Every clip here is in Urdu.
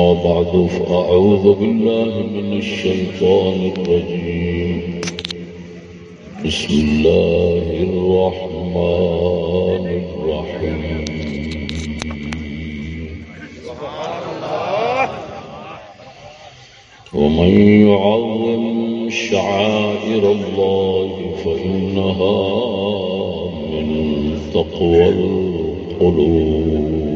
أما بعد فأعوذ بالله من الشيطان الرجيم. بسم الله الرحمن الرحيم. ومن يعظم شعائر الله فإنها من تقوى القلوب.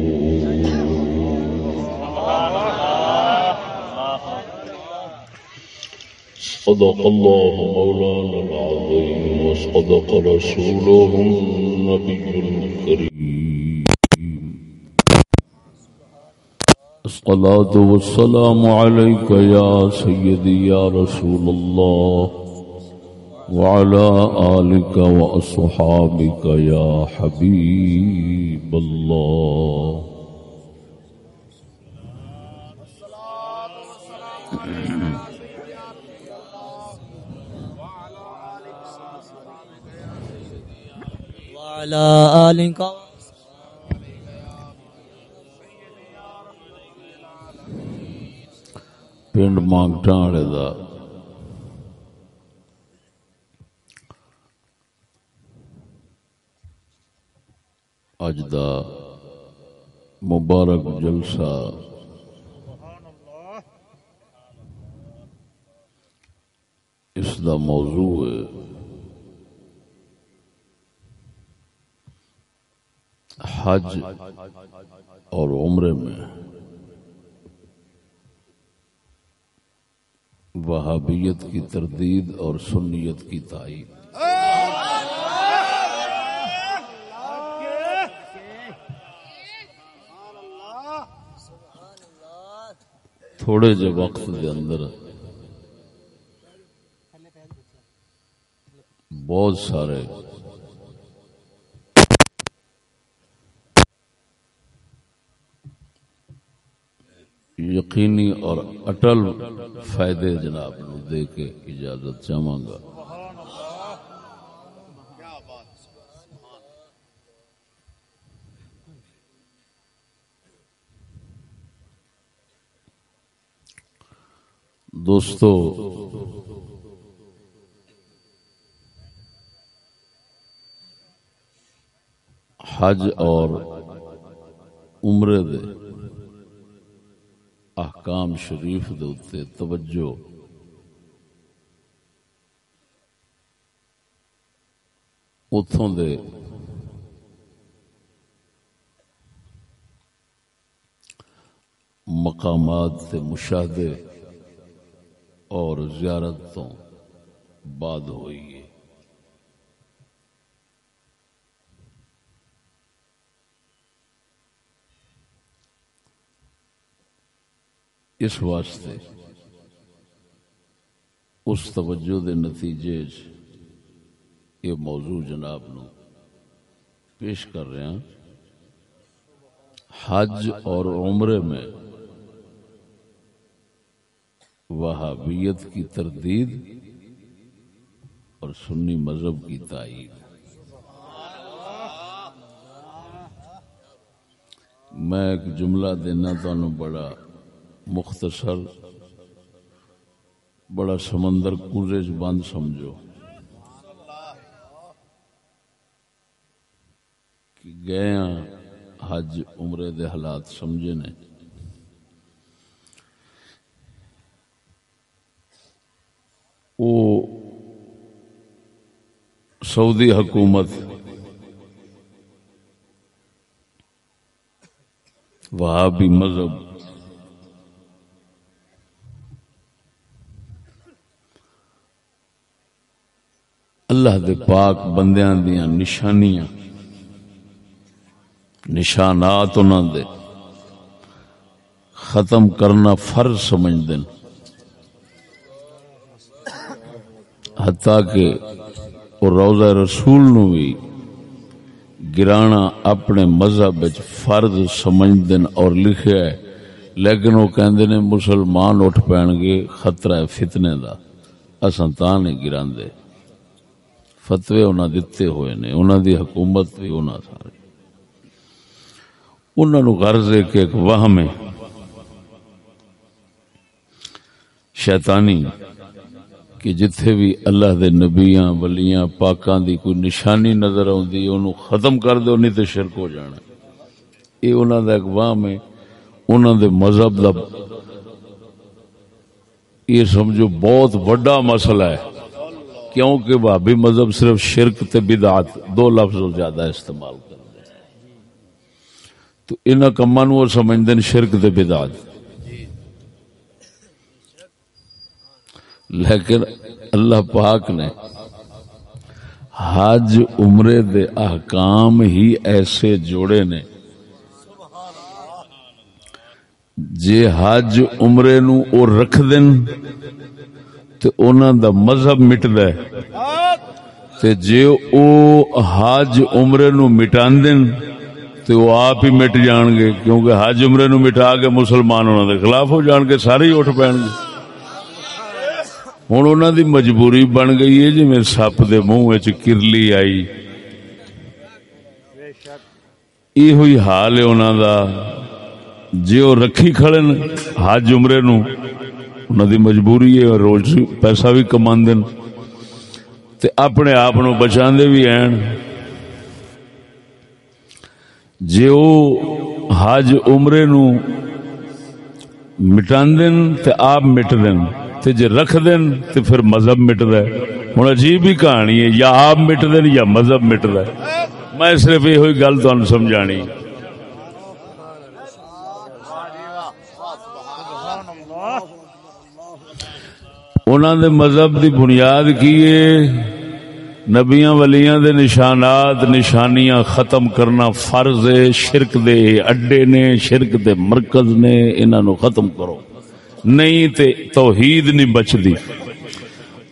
صدق الله مولانا العظيم وصدق رسوله النبي الكريم. الصلاة والسلام عليك يا سيدي يا رسول الله وعلى آلك وأصحابك يا حبيب الله. وعلى آلك پنڈ مانگٹاں والے دا۔ اج دا مبارک جلسہ۔ اس دا موضوع ہے۔ حج اور عمرے میں وہابیت کی تردید اور سنیت کی تائید۔ تھوڑے جے وقت دے اندر بہت سارے یقینی اور اٹل فائدے جناب نو دے کے اجازت چاہوں گا۔ دوستو، حج اور عمرے دے احکام شریف دے اتے توجہ۔ اتوں دے مقامات تے مشاہدے اور زیارت تو بعد ہوئی ہے اس واسطے؟ اس توجہ دے نتیجے یہ موضوع جناب نو پیش کر رہے ہیں۔ حج اور عمرے میں وہابیت کی تردید اور سنی مذہب کی تائید۔ میں ایک جملہ دینا تو بڑا مختصر، بڑا سمندر کوزے بند سمجھو کہ گئے حج عمرے دے حالات سمجھے نے۔ وہ سعودی حکومت وہابی مذہب اللہ دے پاک بندیاں دیاں نشانیاں، نشانات انہوں دے ختم کرنا فرض سمجھ دین حتیٰ کہ وہ روزہ رسول نو بھی گرانا اپنے مذہب وچ فرض سمجھ دین اور لکھیا ہے، لیکن وہ کہندے نے مسلمان اٹھ پین گے، خطرہ ہے فتنے دا۔ اساں تاں نہیں گراندے۔ فتوے انہاں دتے ہوئے نے، انہاں دی حکومت بھی انہاں سارے۔ انہاں نو غرض ہے کہ ایک وہم ہے۔ شیطانی، کہ جتھے بھی اللہ دے نبیاں، ولیاں، پاکاں دی کوئی نشانی نظر آندی اونوں ختم کر دو، نہیں تے شرک ہو جانا۔ اے انہاں دا اقوام ہے۔ انہاں دے مذہب دا یہ سمجھو بہت بڑا مسئلہ ہے۔ کیونکہ بھابی مذہب صرف شرک تے بدعت، دو لفظ زیادہ استعمال کر تو ان کما نو سمجھتے شرک تے بدعت۔ لیکن اللہ پاک نے حج عمرے دے احکام ہی ایسے جوڑے نے جے حج عمرے نو او رکھ دن تے اونا دا مذہب مٹ دے تے جے او حج عمرے نو مٹان دن تے وہ آپ ہی مٹ جان گے، کیونکہ حج عمرے نو مٹا کے مسلمان انہوں دے خلاف ہو جان گے، سارے ہی اٹھ پین گے۔ ہوں انہوں دی مجبوری بن گئی ہے جی میرے سپ دے منہ کرلی آئی۔ یہ ہوئی حال ہے انہوں دا۔ جی وہ رکھی کھڑے حج عمرے نو انہوں دی مجبوری ہے روز پیسہ بھی کما تے اپنے آپ نو بچا بھی ہیں۔ جی وہ حج عمرے نو مٹان دین تے آپ مٹ دین تے جے رکھ دین تے پھر مذہب مٹ دے ہوں عجیب ہی کہانی ہے، یا آپ مٹ دین یا مذہب مٹ دے میں صرف یہ ہوئی گل تمہیں سمجھانی انہوں دے مذہب دی بنیاد کی نبیاں ولیاں دے نشانات، نشانیاں ختم کرنا فرض ہے، شرک دے اڈے نے، شرک دے مرکز نے، انہاں نو ختم کرو۔ نہیں تے توحید نہیں بچدی۔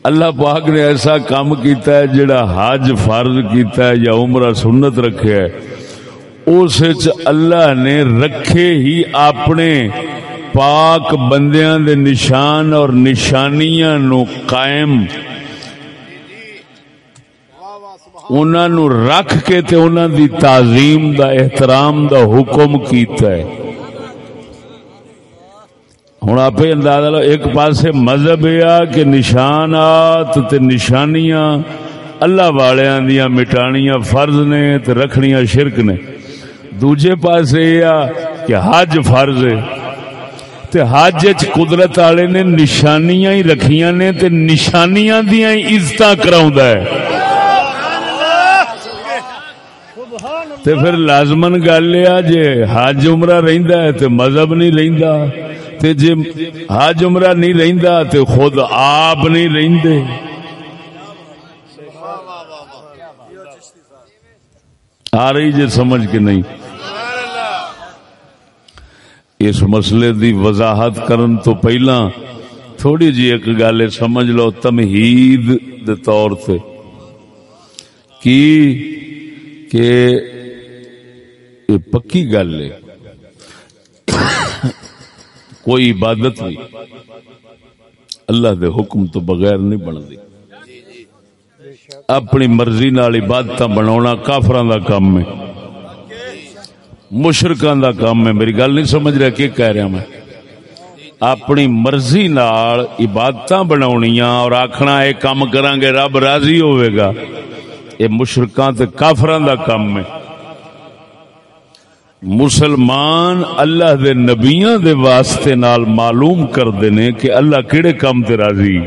اللہ پاک نے ایسا کام کیتا ہے جڑا حج فرض کیتا ہے یا عمرہ سنت رکھے ہے۔ اس اللہ نے رکھے ہی اپنے پاک بندیاں دے نشان اور نشانیاں نو قائم انہاں نو رکھ کے تے انہاں دی تعظیم دا احترام دا حکم کیتا ہے۔ ہوں آپ اندازہ لو، ایک پاس مذہب یہ کہ نشانات تے نشانیاں اللہ والیاں دیا مٹانیاں فرض نے تے رکھنیاں شرک نے۔ دوجے پاس یہ کہ حج فرض ہے۔ تے حج قدرت والے نے نشانیاں ہی رکھیاں نے تے نشانیاں دیا عزت کراؤں ہے۔ تے پھر لازمن گل یہ جے حج عمرہ رہندا ہے تے مذہب نہیں رہندا، تے جے حج عمرہ نہیں رہندا تے خود آپ نہیں رہندے۔ آ رہی جے سمجھ کے نہیں۔ اس مسئلے دی وضاحت کرن تو پہلا تھوڑی جی ایک گل سمجھ لو، تمہید دے طور سے کی؟ کہ یہ پکی گل ہے۔ کوئی عبادت بھی اللہ دے حکم تو بغیر نہیں بنتی۔ اپنی مرضی نال عبادت بنا کافران دا کام ہے۔ مشرقان دا کام ہے۔ میری گل نہیں سمجھ رہا کہ کہہ رہا میں۔ اپنی مرضی نال عبادت بنا اور آخنا یہ کام کران گے، رب راضی ہوئے گا۔ یہ مشرقان تے کافران دا کام ہے۔ مسلمان اللہ دے نبیاں دے واسطے نال معلوم کر دینے کہ اللہ کیڑے کام تے راضی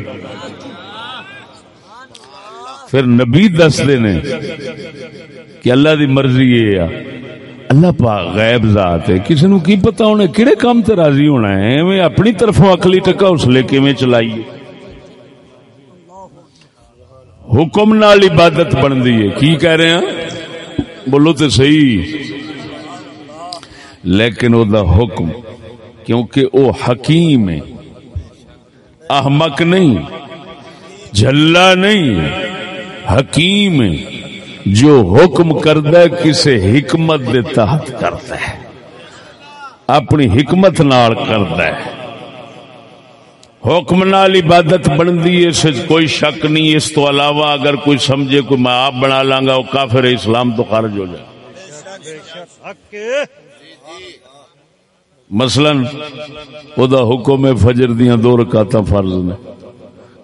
پھر نبی دس دینے کہ اللہ دی مرضی یہ ہے۔ اللہ پاک غیب ذات ہے۔ کسی نو کی پتا ہونے کیڑے کام تے راضی ہونا ہے؟ میں اپنی طرفوں اکلی ٹکا، اس لے کے میں چلائیے؟ حکم نال عبادت بن دی ہے۔ کی کہہ رہے ہیں؟ بولو تے صحیح۔ لیکن او دا حکم، کیونکہ او حکیم ہے۔ احمق نہیں، جھلا نہیں، حکیم ہے۔ جو حکم کرتا ہے کسی حکمت دے تحت کرتا ہے۔ اپنی حکمت نال کرتا ہے۔ حکم نال عبادت بنتی ہے، اس کوئی شک نہیں۔ اس تو علاوہ اگر کوئی سمجھے کوئی میں آپ بنا لاں گا، وہ کافر اسلام تو خارج ہو جائے۔ مثلا او دا حکم ہے، فجر دیاں دو رکعتاں فرض نے۔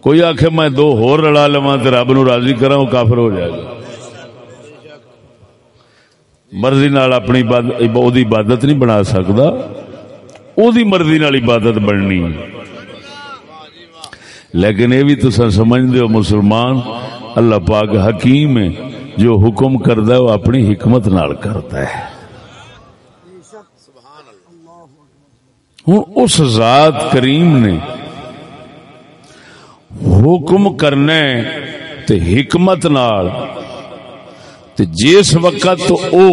کوئی آخ میں دو ہور رلا لوا تو رب نو راضی کرا وہ کافر ہو جائے گا۔ مرضی نال اپنی عبادت نہیں بنا سکتا او دی مرضی نال عبادت بننی لیکن یہ بھی تو سمجھ ہو مسلمان اللہ پاک حکیم ہے جو حکم کرتا ہے وہ اپنی حکمت نال کرتا ہے ہوں اس ذات کریم نے حکم کرنے تے حکمت نال تے جس وقت او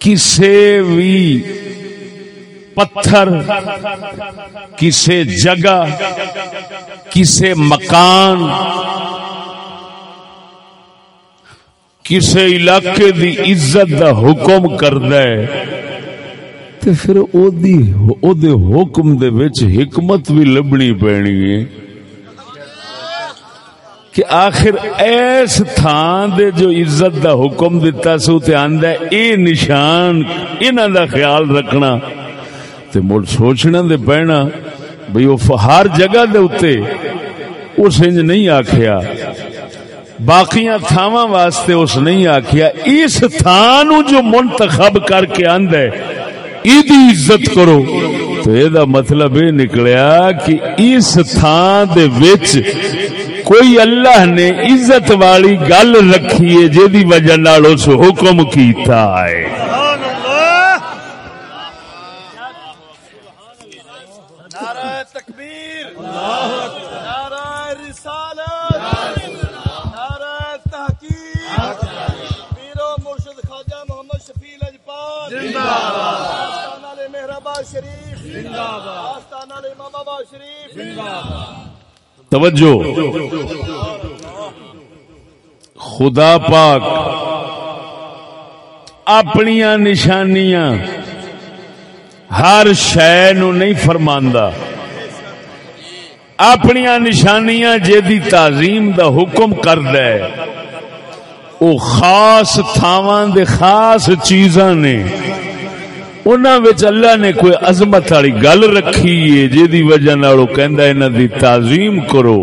کسے بھی پتھر، کسے جگہ، کسے مکان، کسے علاقے دی عزت دا حکم کرد تے پھر او دی، او دے حکم دے وچ حکمت بھی لبنی پینی ہے۔ کہ آخر ایس تھان دے جو عزت دا حکم دیتا سو تے آندا اے نشان انہاں دا خیال رکھنا۔ تے مڑ سوچنا دے پینا بھئی او ہر جگہ دے اوتے اس انج نہیں آکھیا۔ باقیاں تھاواں واسطے اس نہیں آکھیا۔ اس تھان جو منتخب کر کے آندا ہے ایدی عزت کرو۔ تو یہ مطلب یہ نکلیا کہ اس تھان دے وچ کوئی اللہ نے عزت والی گل رکھی ہے جی وجہ نال اس حکم کیتا ہے۔ توجہ۔ خدا پاک اپنی نشانیاں ہر شہ نو نہیں فرماندا۔ اپنی نشانیاں جی تعظیم دا حکم کرد وہ خاص تھاواں دے خاص چیزاں نے۔ اللہ نے کوئی عظمت والی گل رکھی ہے جی وجہ دی تعظیم کرو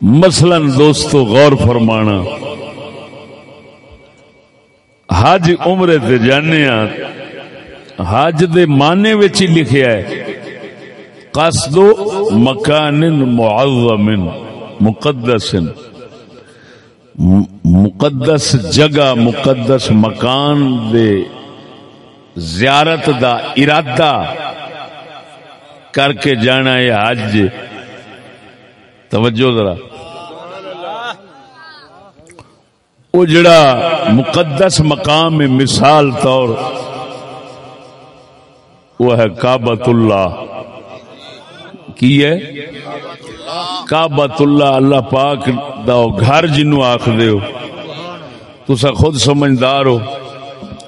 مثلا دوستو غور فرمانا حج عمرے تے جانے حج دے معنی وچ ہی لکھیا ہے قصد مکان معظم مقدس مقدس جگہ، مقدس مکان دے زیارت دا ارادہ کر کے جانا ہے حج۔ توجہ ذرا۔ وہ جڑا مقدس مقام میں مثال طور وہ ہے کابت اللہ۔ کی ہے؟ کابت اللہ اللہ پاک دا گھر جنو آخ دیو تسا خود سمجھدار ہو۔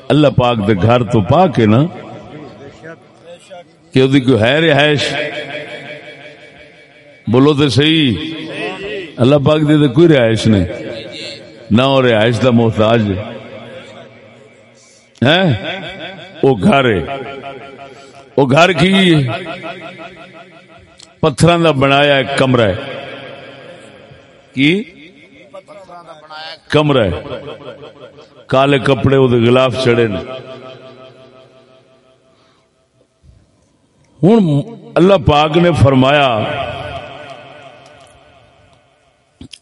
اللہ پاک دے گھر تو پاک ہے نا، کہ وہ کوئی ہے رہائش بولو تو صحیح۔ اللہ پاک دے کوئی رہائش نہیں۔ نہ وہ رہائش دا محتاج۔ ہے وہ گھر ہے۔ وہ گھر کی؟ پتھر کا بنایا ایک کمرہ ہے۔ کی؟ کمرہ ہے۔ کالے کپڑے وہ گلاف چڑے نے۔ ہوں اللہ پاک نے فرمایا،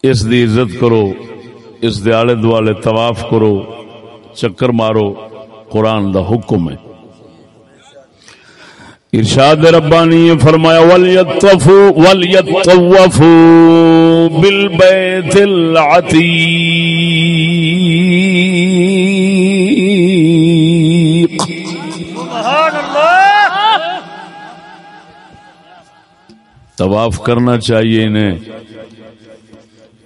اس دی عزت کرو، اس دے آلے دوالے طواف کرو، چکر مارو، قرآن دا حکم ہے۔ ارشاد ربانی فرمایا ولیطفو ولیطوفو بالبیت العتیق سبحان اللہ طواف کرنا چاہیے انہیں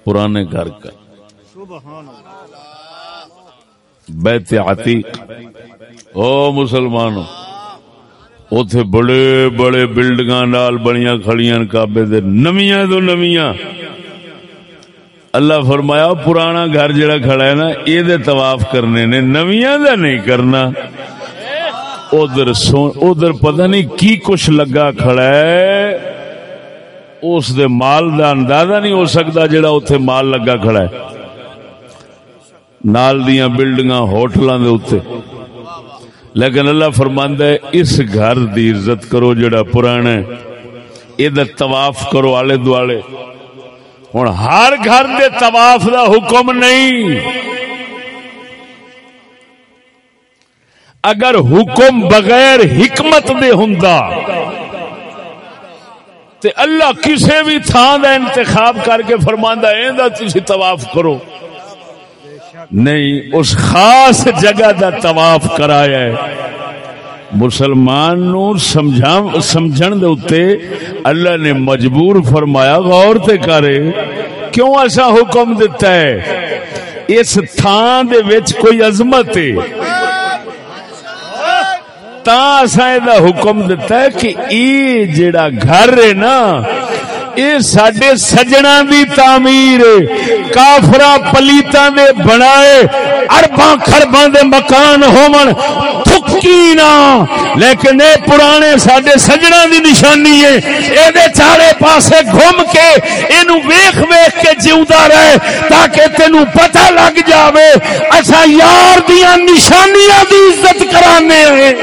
پرانے گھر کا۔ بیت عتیق۔ او مسلمانوں اتے بڑے بڑے بلڈنگ نال بڑی کھڑیاں کابے دے نمیاں تو نمیاں اللہ فرمایا پرانا گھر جڑا کھڑا ہے نا یہ طواف کرنے نے، نویاں دا نہیں کرنا۔ ادھر ادھر پتہ نہیں کی کچھ لگا کھڑا ہے۔ اس دے مال دا اندازہ نہیں ہو سکتا جڑا اتنے مال لگا کھڑا ہے۔ نال دیاں بلڈنگ ہوٹل دے اتنے لیکن اللہ فرماند ہے، اس گھر دی عزت کرو جڑا پرانا یہ طواف کرو آلے دوالے۔ ہوں ہر گھر دے طواف دا حکم نہیں۔ اگر حکم بغیر حکمت دے ہوں تے اللہ کسے بھی تھان دا انتخاب کر کے فرماندہ ہے تھی طواف کرو۔ نہیں، اس خاص جگہ دا طواف کرایا ہے۔ مسلمان نو سمجھن دے اتے اللہ نے مجبور فرمایا، غور تے کرے، کیوں ایسا حکم دیتا ہے؟ اس تھان دے وچ کوئی عظمت ہے؟ تا اسا دا حکم دیتا ہے کہ ای جیڑا گھر ہے نا یہ سڈے سجنا دی تعمیر کافرا پلیتا دے بنائے ارباں خرباں دے مکان ہومن، تھکی نہ۔ لیکن اے پرانے سڈے سجنا دی نشانی ہے یہ چارے پاسے گھوم کے یہ ویخ ویخ کے جیوا رہے تاکہ تینو پتہ لگ جاوے۔ اچھا یار دیا نشانیاں دی عزت کرانے ہیں۔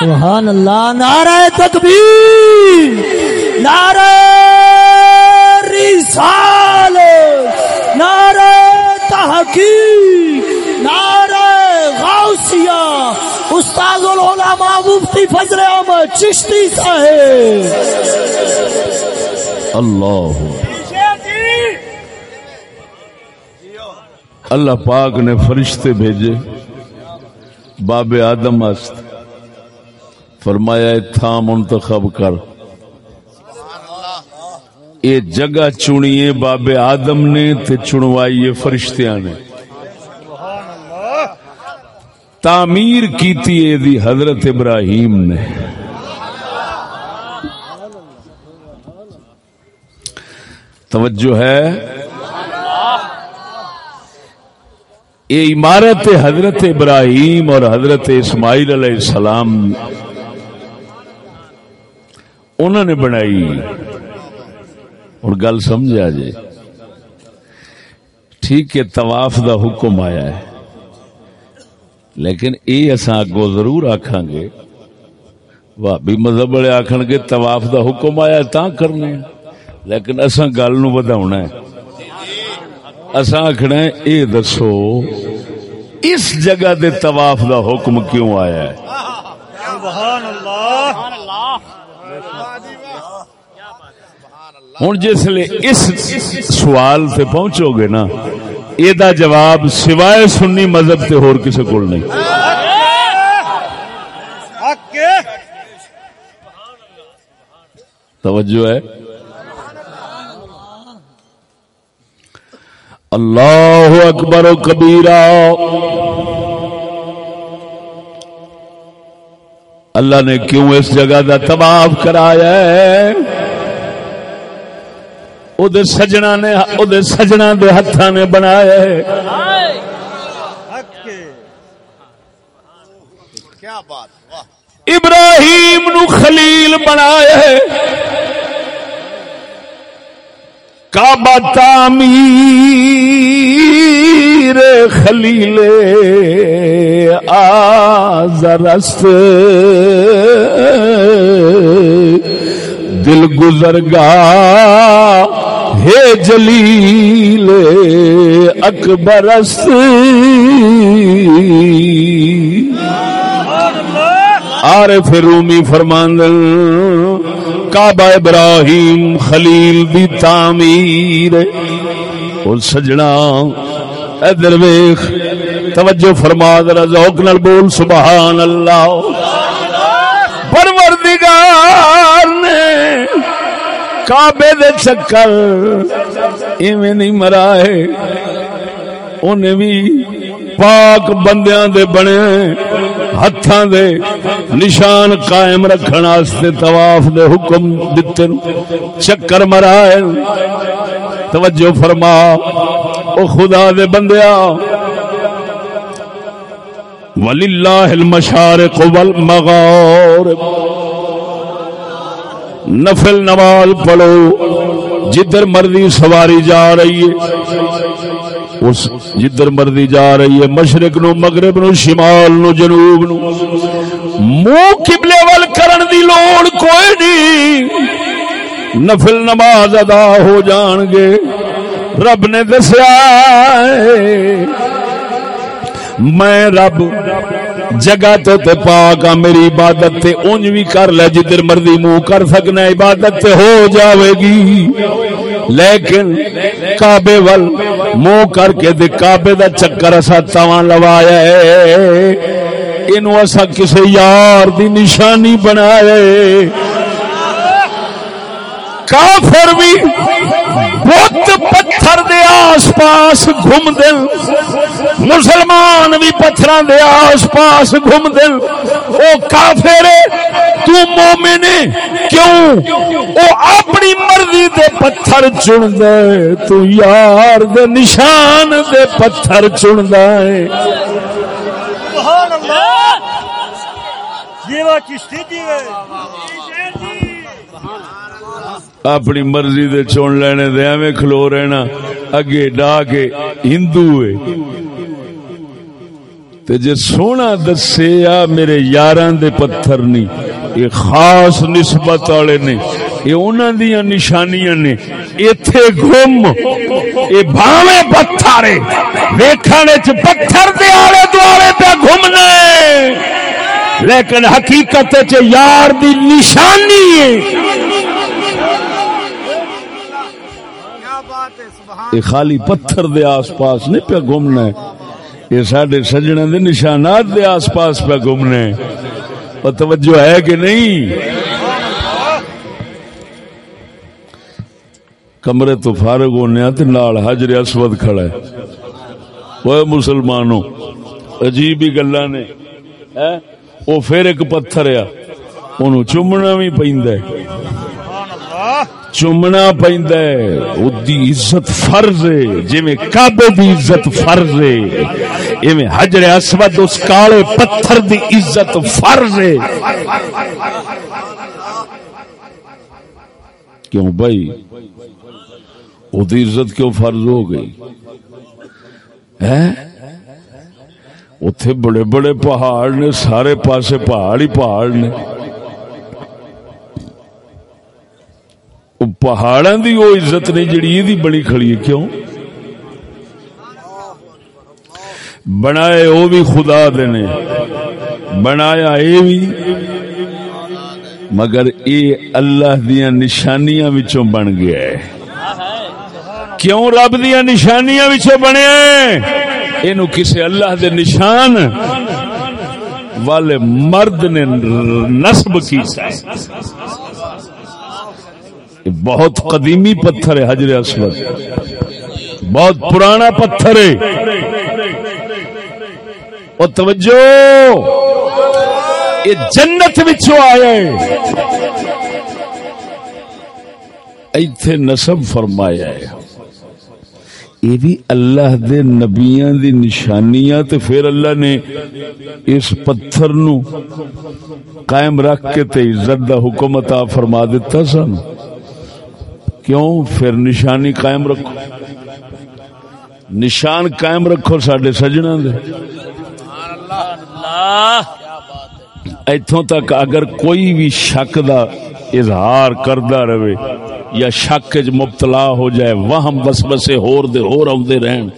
سبحان اللہ، نعرہ تکبیر، نعرہ رسال نعرہ تحقیق، نعرہ غوثیہ۔ استاد العلماء مفتی فضل احمد چشتی صاحب۔ اللہ۔ اللہ پاک نے فرشتے بھیجے، باب آدم است۔ فرمایا تھا منتخب کر۔ یہ جگہ چنیے بابے آدم نے تے فرشتیاں نے۔ تعمیر کیتی دی حضرت ابراہیم نے۔ توجہ ہے۔ یہ عمارت حضرت ابراہیم اور حضرت اسماعیل علیہ السلام انہوں نے بنائی۔ اور گل سمجھا جی ٹھیک ہے، طواف دا حکم آیا ہے۔ لیکن یہ اصا اگو ضرور آخان گے۔ بھابی مذہب والے آخر گے، طواف دا حکم آیا تا کرنے لیکن اصا گل نو بدا اصا آخنا یہ دسو، اس جگہ دے طواف دا حکم کیوں آیا ہے؟ سبحان اللہ۔ ہوں جس اس سوال سے پہنچو گے نا، یہ جواب سوائے سنی مذہب سے ہور کسی نہیں۔ توجہ ہے۔ اللہ اکبر و کبیرہ۔ اللہ نے کیوں اس جگہ کا تباہ کرایا ہے؟ سجنا نے سجنا دے ہاتھ نے بنایا ابراہیم نو خلیل بنایا کعبہ تعمیر خلیل آزرست دل گزر گا ہے جلیل اکبرست آر فرومی فرماند کعبہ ابراہیم خلیل دی تعمیر۔ اور سجنا ادھر ویخ توجہ فرما در ذوق نال بول، سبحان اللہ۔ پروردگار نے کعبے دے چکر ایویں نہیں مرا ہے انہیں بھی پاک بندیاں دے بنے ہتھاں دے نشان قائم رکھن واسطے طواف دے حکم دتے چکر مرا ہے توجہ فرما۔ او خدا دے بندیا وللہ المشارق والمغارب۔ نفل نماز پڑھو جدھر مرضی سواری جا رہی ہے، اس جدھر مرضی جا رہی ہے، مشرق نو، مغرب نو، شمال نو، جنوب نو۔ منہ قبلے ول کرن دی لوڑ کوئی نہیں۔ نفل نماز ادا ہو جان گے۔ رب نے دسیا میں رب جگہ تو تے پاک آ میری عبادت تے، اونج بھی کر لے، جدھر مرضی منہ کر سکنا، عبادت تے ہو جاوے گی۔ لیکن کعبے ول منہ کر کے دے کعبے دا چکر اسا تواں لوایا ہے۔ اینو اسا کسے یار دی نشانی بنائے کافر بھی بت پتھر آس پاس گھوم دل مسلمان بھی پتھر دے آس پاس گھوم دل او کافر تو مومن کیوں او اپنی مرضی دے پتھر چن دے تو یار دے نشان دے پتھر چن دے سبحان اللہ جیوا چشتی جی اپنی مرضی دے چون لینے دے، ایویں کھلو رہنا۔ اگے ڈا کے ہندو ہے۔ تے جے سونا دسے، آ میرے یاراں دے پتھر نہیں یہ خاص نسبت والے نے۔ یہ انہاں دیاں نشانیاں نے۔ ایتھے گم۔ اے بھاویں پتھر ہے ویکھن وچ پتھر دے آلے دوالے پہ گھومنا لیکن حقیقت وچ یار دی نشانی ہے۔ یہ خالی پتھر دے آس پاس نہیں پیا گھومنا یہ سڈے سجنے دے نشانات دے آس پاس پہ گھومنا اور توجہ ہے کہ نہیں؟ کمرے تو فارغ ہونے تے نال حجر اسود کھڑا ہے۔ وہ مسلمانوں، عجیب ہی گلا نے۔ وہ پھر ایک پتھر آ انہوں چومنا بھی پیندا ہے۔ چومنا پیندا ہے۔ اودی عزت فرض ہے۔ جویں کعبے دی عزت فرض ہے۔ ایویں حجر اسود اس کالے پتھر دی عزت فرض ہے۔ کیوں بھائی؟ اودی عزت کیوں فرض ہو گئی؟ ہے؟ اتے بڑے بڑے پہاڑ نے، سارے پاسے پہاڑ ہی پہاڑ نے۔ پہاڑا دی وہ عزت نہیں جڑی یہ بڑی کھڑی ہے کیوں بنائے وہ بھی خدا دینے بنایا یہ بھی مگر یہ اللہ دیا نشانیاں وچوں بن گیا ہے کیوں رب دیا نشانیاں وچوں بنے یہ کسے اللہ دے نشان والے مرد نے نصب کی بہت قدیمی پتھر ہے حجر اسود۔ بہت پرانا پتھر ہے۔ اور توجہ، یہ جنت وچوں آیا ہے۔ ایتھے نسب فرمایا ہے۔ یہ بھی اللہ دے نبیاں دی نشانیاں تے پھر اللہ نے اس پتھر نو قائم رکھ کے تے عزت دا حکم عطا فرما دیتا سن کیوں؟ پھر نشانی قائم رکھو۔ نشان قائم رکھو سڈے سجنا دے۔ اتوں تک اگر کوئی بھی شک دا اظہار کردا رہے یا شک چ مبتلا ہو جائے، وہم بس بسے ہور دے ہور آدھے رہن۔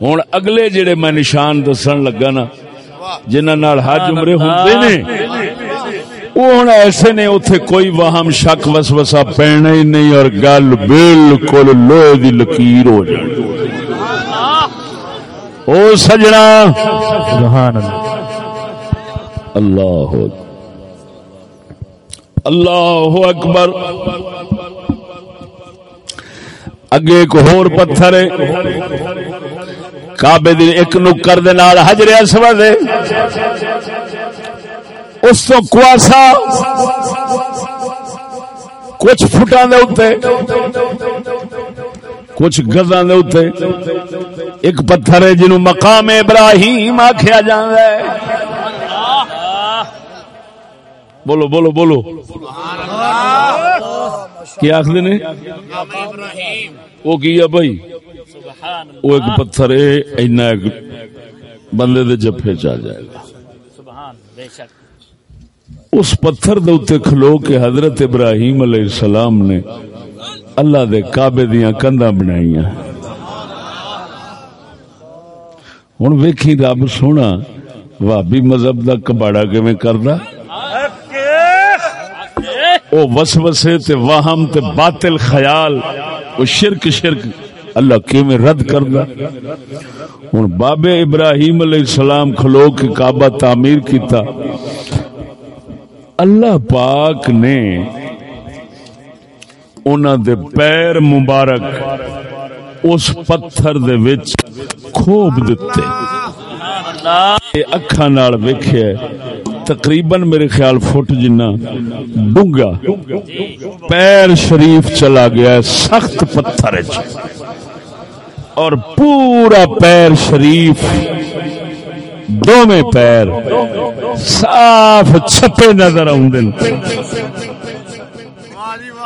ہوں اگلے جڑے میں نشان دسن لگا نا جنہ حج عمرے ہوندے نے وہ ہوں ایسے نے اتے کوئی وہم شک وسوسا پینا ہی نہیں اور گل بالکل لوہے دی لکیر ہو جائے۔ او سجنا۔ سبحان اللہ اللہ اکبر۔ اگے ایک ہور پتھر ہے۔ کعبے دی ایک نکر دے نال حجر اسود ہے۔ اس تو کواسا، کچھ فٹاں دے اوتے، کچھ گزاں دے اوتے، ایک پتھر ہے جنوں مقام ابراہیم آکھیا جاندا ہے۔ بولو بولو بولو۔ کیا آخر نے؟ وہ کیا بھائی؟ وہ ایک پتھر ہے، اینا ایک بندے دے جفے چاہ جائے گا۔ اس پتھر دے اتنے کھلو کے حضرت ابراہیم علیہ السلام نے اللہ دے کعبے دیاں کنداں بنائیاں۔ ہوں ویکھی رب سونا بھابی مذہب دا کباڑا کیویں کردا؟ او وسوسے تے وہم تے باطل خیال، او شرک شرک اللہ کیویں رد کردا؟ ہن بابے ابراہیم علیہ السلام کھلو کے کعبہ تعمیر کیتا۔ اللہ پاک نے انہاں دے پیر مبارک اس پتھر دے وچ کھوب دتے۔ اکھاں نال ویکھیا تقریباً میرے خیال فٹ جنا ڈونگا۔ پیر شریف چلا گیا سخت پتھر اور پورا پیر شریف دو میں پیر صاف چھپے نظر آدھے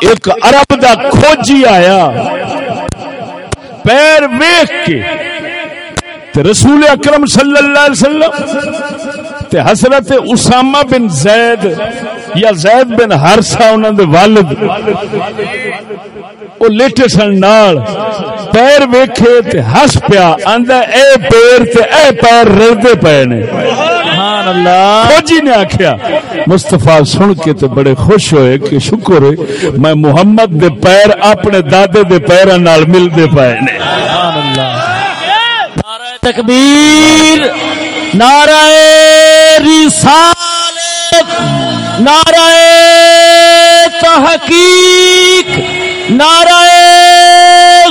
ایک عرب دا کھوجی آیا، پیر ویخ کے رسول اکرم صلی اللہ علیہ وسلم تے حضرت اسامہ بن زید یا زید بن ہرسا انہوں دے والد۔ وہ لیٹے سن نال پیر ویکھے تے ہس پیا آندا اے پیر تے اے پیر رلدے پے نے۔ سبحان اللہ۔ فوجی نے آکھیا مصطفی سن کے تے بڑے خوش ہوئے کہ شکر ہے میں محمد دے پیر اپنے دادے دے پیراں نال ملدے پے نے۔ سبحان اللہ۔ تکبیر نعرہ رسالت نعرہ تحقیق۔ نعرہ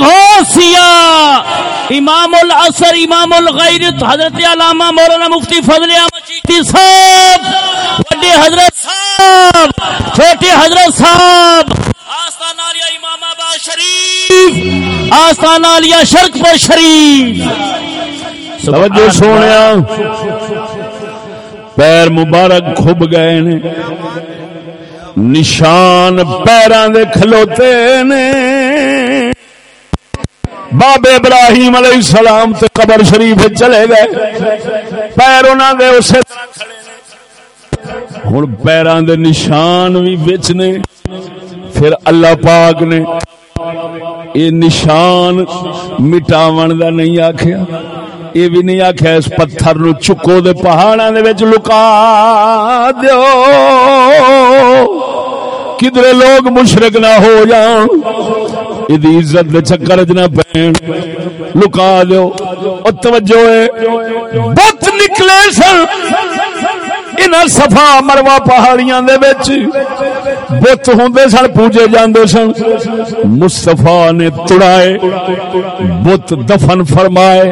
غوثیہ امام العصر امام الغیرت حضرت علامہ مولانا مفتی فضل احمد صاحب بڑے حضرت صاحب چھوٹے حضرت صاحب آستان عالیہ امام آباد شریف آستان عالیہ شرک پر شریف۔ توجہ سونے پیر مبارک کھب گئے نے۔ نشان پیران دے کھلوتے نے۔ بابے ابراہیم علیہ السلام تے قبر شریف چلے گئے۔ پیر انہوں دے اسے ہوں پیران دے نشان بھی بچ نے۔ پھر اللہ پاک نے یہ نشان مٹاون دا نہیں آخیا یہ بھی نہیں آخیا اس پتھر نو چکو دے پہاڑا دے وچ لکا دیو۔ کدھر لوگ مشرق نہ ہو جان۔ یہ عزت دے چکر چ نہ پین لکا دیو۔ اور توجہ ہے بت نکلے سن۔ انہاں سفا مروا پہاڑیاں دے وچ۔ بت ہوندے سن، پوجے جاندے سن۔ مصطفی نے تڑائے، بت دفن فرمائے،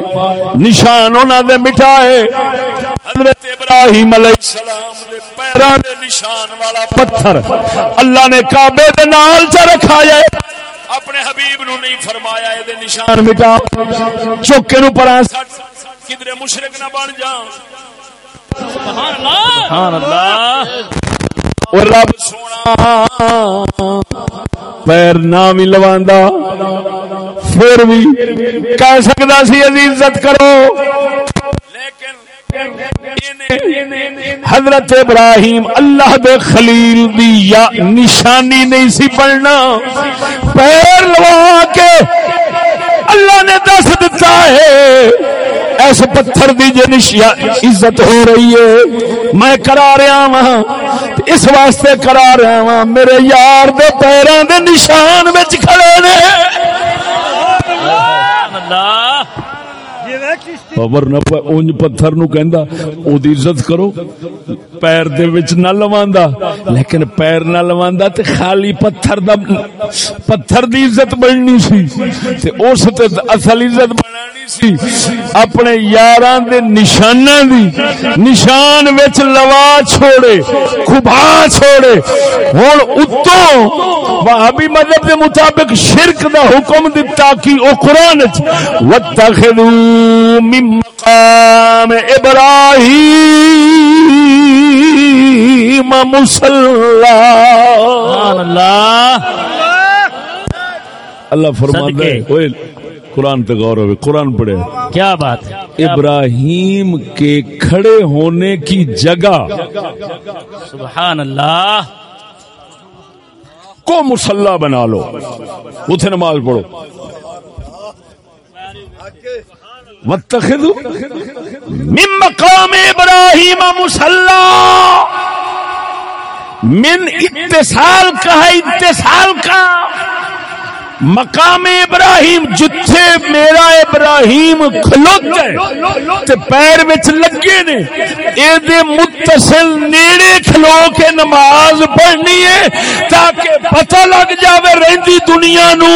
نشان انہاں دے مٹائے حضرت ابراہیم علیہ السلام دے پیراں دے نشان والا پتھر اللہ نے کعبے دے نال چ رکھایا اپنے حبیب نو نہیں فرمایا اے دے نشان مٹا چوکے نو پراں کدھر مشرک نہ بن جاؤ سبحان اللہ۔ اور رب سونا پیر نہ بھی لواندا پھر بھی کہہ سکتا سی عزت کرو حضرت ابراہیم اللہ دے خلیل دی یا نشانی نہیں سی پڑھنا پیر لوا کے اللہ نے دس دتا ہے۔ اس پتھر دی جی عزت ہو رہی ہے۔ میں کرا رہا وا اس واسطے کرا رہا وا میرے یار دے پیروں دے نشان وچ کھڑے نے۔ اللہ۔ یہ ورنہ اونج پتھر نو کہندا او دی عزت کرو۔ پیر دے وچ نہ لواندا۔ لیکن پیر نہ لواندا تے خالی پتھر دا پتھر دی عزت بننی سی۔ تے اس تے اصل عزت بنانی سی۔ اپنے یاراں دے نشاناں دی۔ نشان وچ لوا چھوڑے، کھبا چھوڑے۔ ہن اتوں وہابی مذہب دے مطابق شرک دا حکم دتا کہ او قرآن واتخذوا من مقام ابراہیم سبحان اللہ اللہ فرماتا ہے قرآن پہ غور ہوئے قرآن پڑھے. کیا بات ہے؟ ابراہیم کے کھڑے ہونے کی جگہ سبحان اللہ. کو مسلح بنا لو اتنے نماز پڑھو. من مقام ابراہیم مسلح من اتصال کا ہے اتصال کا. مقام ابراہیم جتھے میرا ابراہیم کھلوتا تے پیر وچ لگے نے اے دے متصل نیڑے کھلو کے نماز پڑھنی ہے تاکہ پتہ لگ جاوے رہندی دنیا نو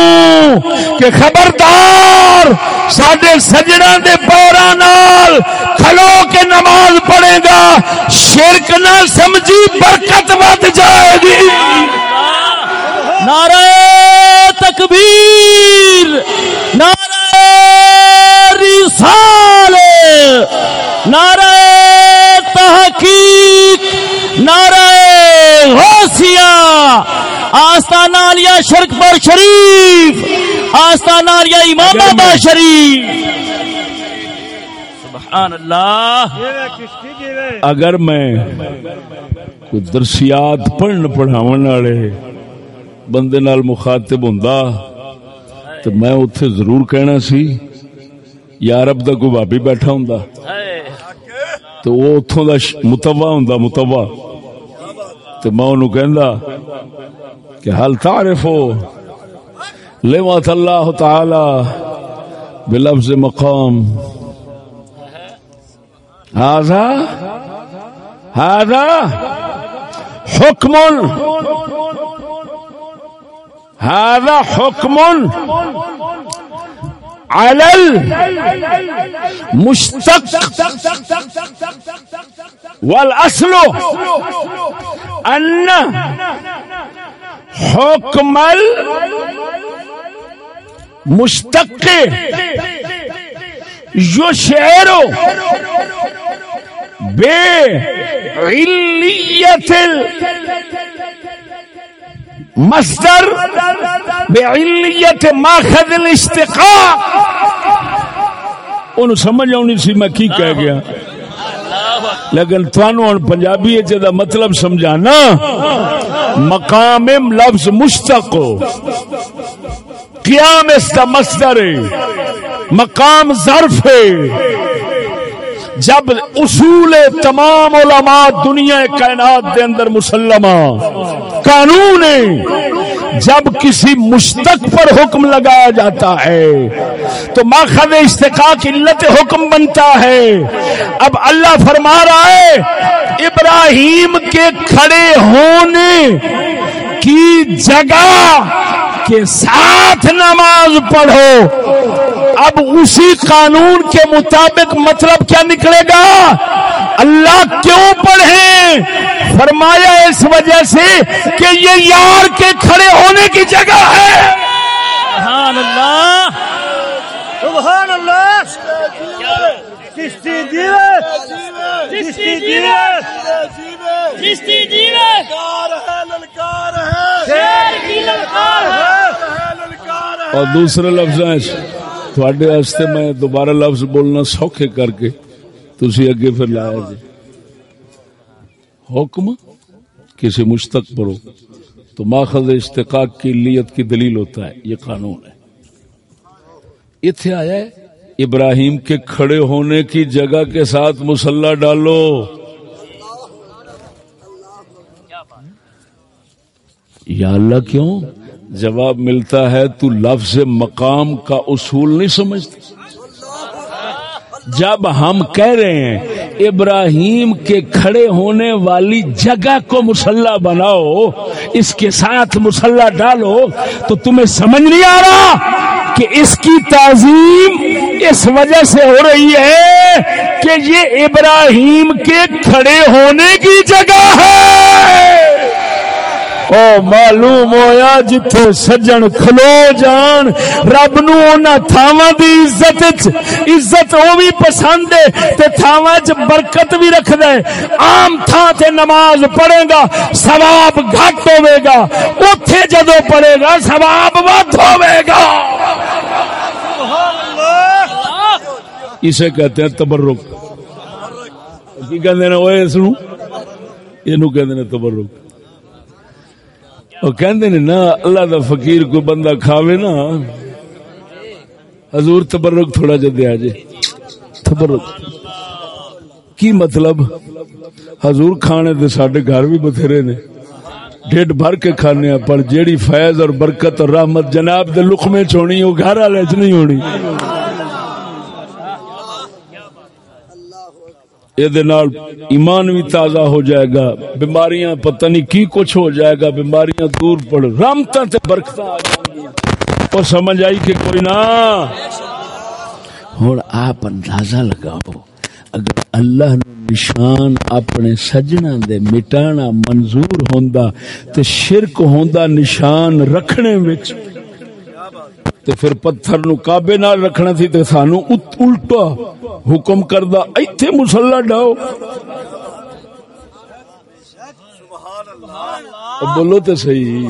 کہ خبردار ساڈے سجڑا دے پیراں نال کھلو کے نماز پڑھے گا، شرک نہ سمجھی برکت ود جائے گی۔ نعرہ تکبیر، نعرہ نعرہ تحقیق نعرہ غوثیہ آستانہ علیہ شرک پر شریف آستانہ علیہ امام آباد شریف۔ سبحان اللہ۔ کشتی جیوے اگر میں کوئی درسیات پڑھن پڑھاون والے بندے نال مخاطب ہوندا تو میں اتنے ضرور کہنا سی یارب دا کوئی بابی بیٹھا ہوندا۔ تو وہ اتوں دا ش- متوا ہوندا متوا تو میں انہوں کہندا کہ حل تعرفو لمت اللہ تعالی بلفظ مقام هذا هذا حكم هذا حكم على المشتق والأصل أن حكم المشتق يشعر بعلية المصدر بعلية ماخذ الاشتقاق انہوں سمجھ آنی سی میں کی کہہ گیا؟ لیکن تھانو ہن پنجابی اچ دا مطلب سمجھانا، مقام لفظ مشتق. قیام اس کا مصدر ہے، مقام ظرف ہے. جب اصول تمام علماء دنیا کائنات دے اندر مسلمہ قانون جب کسی مشتق پر حکم لگایا جاتا ہے، تو ماخذ استقاق علت حکم بنتا ہے۔ اب اللہ فرما رہا ہے، ابراہیم کے کھڑے ہونے کی جگہ کے ساتھ نماز پڑھو۔ اب اسی قانون کے مطابق مطلب کیا نکلے گا؟ اللہ کیوں پڑھے فرمایا اس وجہ سے کہ یہ یار کے کھڑے ہونے کی جگہ ہے۔ سبحان اللہ۔ سبحان اللہ۔ کشتی جیوے۔ کشتی جیوے۔ کشتی جیوے۔ شیر کی للکار ہے۔ اور دوسرے لفظ تھوڑے واسطے میں دوبارہ لفظ بولنا سوکھے کر کے تسی اگے پھر لایا جی۔ حکم کسی مشتق پر ہو تو ماخذ اشتقاق کی لیت کی دلیل ہوتا ہے، یہ قانون ہے۔ اتنے آیا ہے، ابراہیم کے کھڑے ہونے کی جگہ کے ساتھ مسلح ڈالو۔ یا اللہ کیوں؟ جواب ملتا ہے تو لفظ مقام کا اصول نہیں سمجھتا جب ہم کہہ رہے ہیں، ابراہیم کے کھڑے ہونے والی جگہ کو مسلح بناؤ، اس کے ساتھ مسلح ڈالو، تو تمہیں سمجھ نہیں آ رہا کہ اس کی تعظیم اس وجہ سے ہو رہی ہے کہ یہ ابراہیم کے کھڑے ہونے کی جگہ ہے۔ او معلوم ہویا جتھے سجن کھلو جان رب نو انہاں تھاواں دی عزت وچ عزت او بھی پسند ہے تے تھاواں وچ برکت بھی رکھدا ہے۔ عام تھاں تے نماز پڑھے گا ثواب گھٹ ہوے گا۔ اوتھے جدو پڑھے گا ثواب ود ہوے گا۔ اسے کہتے ہیں تبرک۔ کی کہندے نے؟ اوے اس نو؟ اینو کہندے نے تبرک۔ وہ کہندے نے نا، اللہ دا فقیر کوئی بندہ کھاوے نا، حضور تبرک تھوڑا جا دیا جے۔ تبرک۔ کی مطلب؟ حضور کھانے دے ساڈے گھر بھی بتھیرے نے۔ ڈیڈ بھر کے کھانے پر جیڑی فیض اور برکت اور رحمت جناب دے لقمے چونی وہ گھر والے چ نہیں ہونی۔ ایمان بھی تازہ ہو جائے گا بیماریاں پتہ نہیں کی کچھ ہو جائے گا بیماریاں دور پڑ رامتا تے برکت آ جائیں اور سمجھ آئی کہ کوئی نہ ہوں آپ اندازہ لگاؤ اگر اللہ نو نشان اپنے سجنا دے مٹانا منظور ہوندا تے شرک ہوندا نشان رکھنے وچ تے پھر پتھر نو کعبے نال رکھنا سی تے سانو الٹا حکم کردا، ایتھے مسلح ڈاؤ۔ بولو تے صحیح۔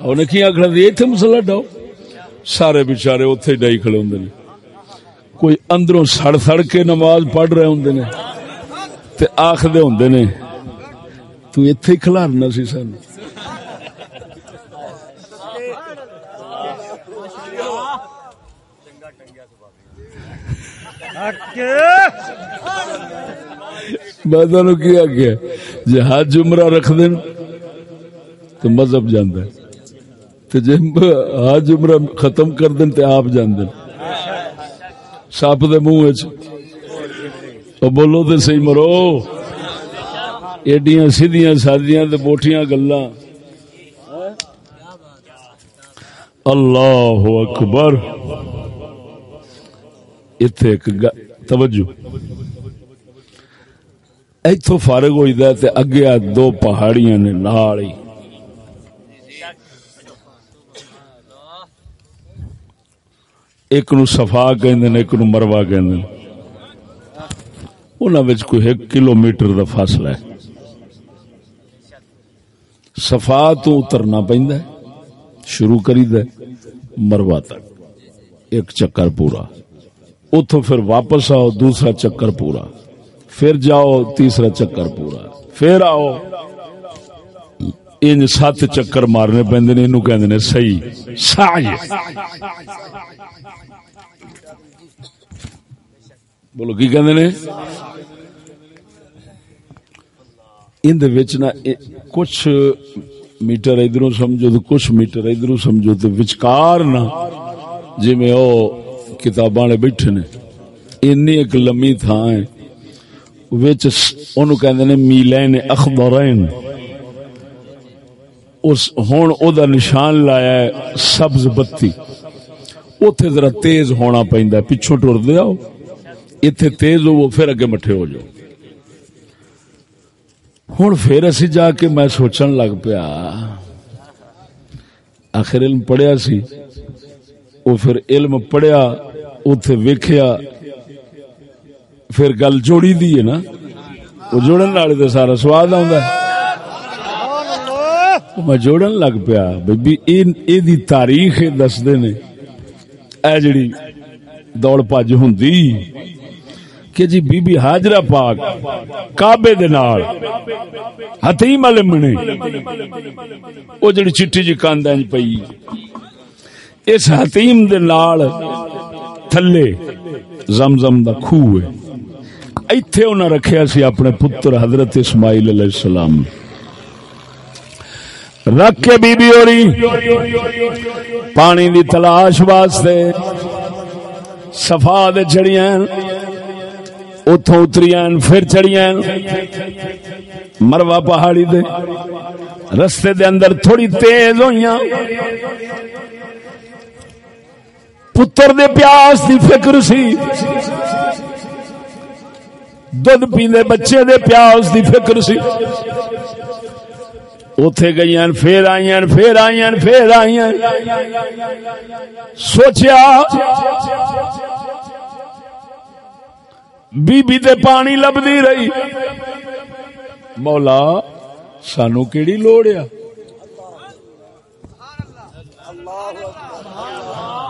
انہیں کی آخنا سی ایتھے مسلح ڈاؤ؟ سارے بچارے اوتھے ڈائی کھڑے ہوندے نے۔ کوئی اندروں سڑ سڑ کے نماز پڑھ رہے ہوندے نے۔ تے آخدے ہوندے نے، تو ایتھے کھلارنا سی سانو۔ میں تمہیں کیا گیا جی حج عمرہ رکھ دین تو مذہب جانا تو جی حج عمرہ ختم کر دین تو آپ جان سپ دے منہ بولو تو سی مرو۔ ایڈیاں سیدیاں سادیاں تے موٹیاں گلاں۔ اللہ اکبر۔ اتے ایک توجہ۔ اتو فارغ ہوئی دا تے اگے آ دو پہاڑیاں نے نال ہی۔ ایک نو صفا کہندے نے، ایک نو مروا کہندے نے۔ انہاں وچ کوئی 1 کلومیٹر دا فاصلہ ہے۔ صفا تو اترنا پیندا ہے، شروع کریدا ہے مروا تک۔ ایک چکر پورا۔ اتو پھر واپس آؤ، دوسرا چکر پورا۔ پھر جاؤ، تیسرا چکر پورا۔ پھر آؤ۔ ان سات چکر مارنے پہ سی بولو، کی کہ کچھ میٹر ادھر سمجھو تو کچھ میٹر ادھر سمجھو تو وچکار نہ جی میں او کتاباں والے بیٹھے نے، اینی ایک لمبی تھان ہے، وچ اونوں کہندے نے میلین اخضرین اس، ہن او دا نشان لایا ہے سبز بتی۔ اوتھے ذرا تیز ہونا پیندا ہے پیچھے ٹر دے آؤ ایتھے تیز ہو وہ پھر اگے مٹھے ہو جاؤ۔ ہن پھر اسی جا کے میں سوچن لگ پیا، آخر علم پڑھیا سی وہ پھر علم پڑھیا۔ اتے ویکیا پھر گل جوڑی دی ہے نا، وہ جوڑن والے تو سارا سواد آ میں جوڑن لگ پیا بی تاریخ دستے نے۔ اے جڑی دوڑ پج ہوں کہ جی بی بی حاجرہ پاک کعبے دے نال، حتیم والے منے او جڑی چٹھی جی کاند پئی۔ اس حتیم دے نال تھلے زمزم دا خوہ ہے ایتھے انہاں رکھیا سی اپنے پتر حضرت اسماعیل علیہ السلام رکھ کے بی بی اوری پانی دی تلاش واسطے صفا دے چڑیاں اتوں اتریاں پھر چڑیاں مروا پہاڑی دے رستے دے اندر تھوڑی تیز ہوئیاں پتر دے پیاس دی فکر سی۔ دھد پیندے بچے دے پیاس دی فکر سی۔ اتے گئی پھر آئی پھر آئی پھر آئی سوچیا بی بی تے پانی لبدی رہی۔ مولا، سانو کیڑی لوڑ آ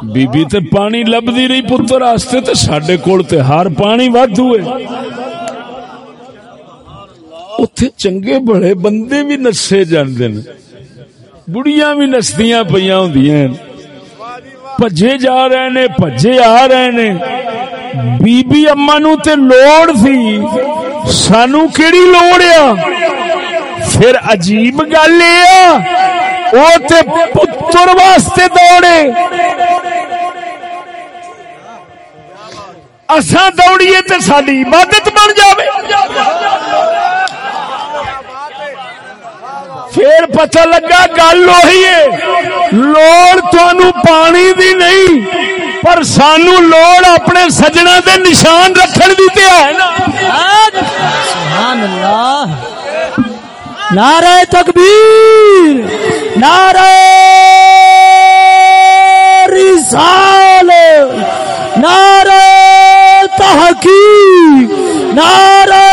بی بی تے پانی لبدی رہی پتر واسطے تے ساڈے کول تے ہر پانی ود ہوئے اتے چنگے بڑے بندے بھی نسے جاندے نے بڑیاں بھی نسدیاں پہ ہوں پجے جا رہے نے پجے آ رہے نے بی بی اما نو تے لوڑ تھی سانو کیڑی لوڑ آ پھر عجیب گل یہ وہ تے پتر واسطے دوڑے اساں دوڑیے تے ساری عبادت بن جاوے۔ پھر پتہ لگا گل وہی ہے، لوڑ تھانو پانی دی نہیں، پر سانو لوڑ اپنے سجنا دے نشان رکھن دی تے ہے سبحان اللہ نعرہ تکبیر، نعرہ رسال نعرہ تحقیق، نعرہ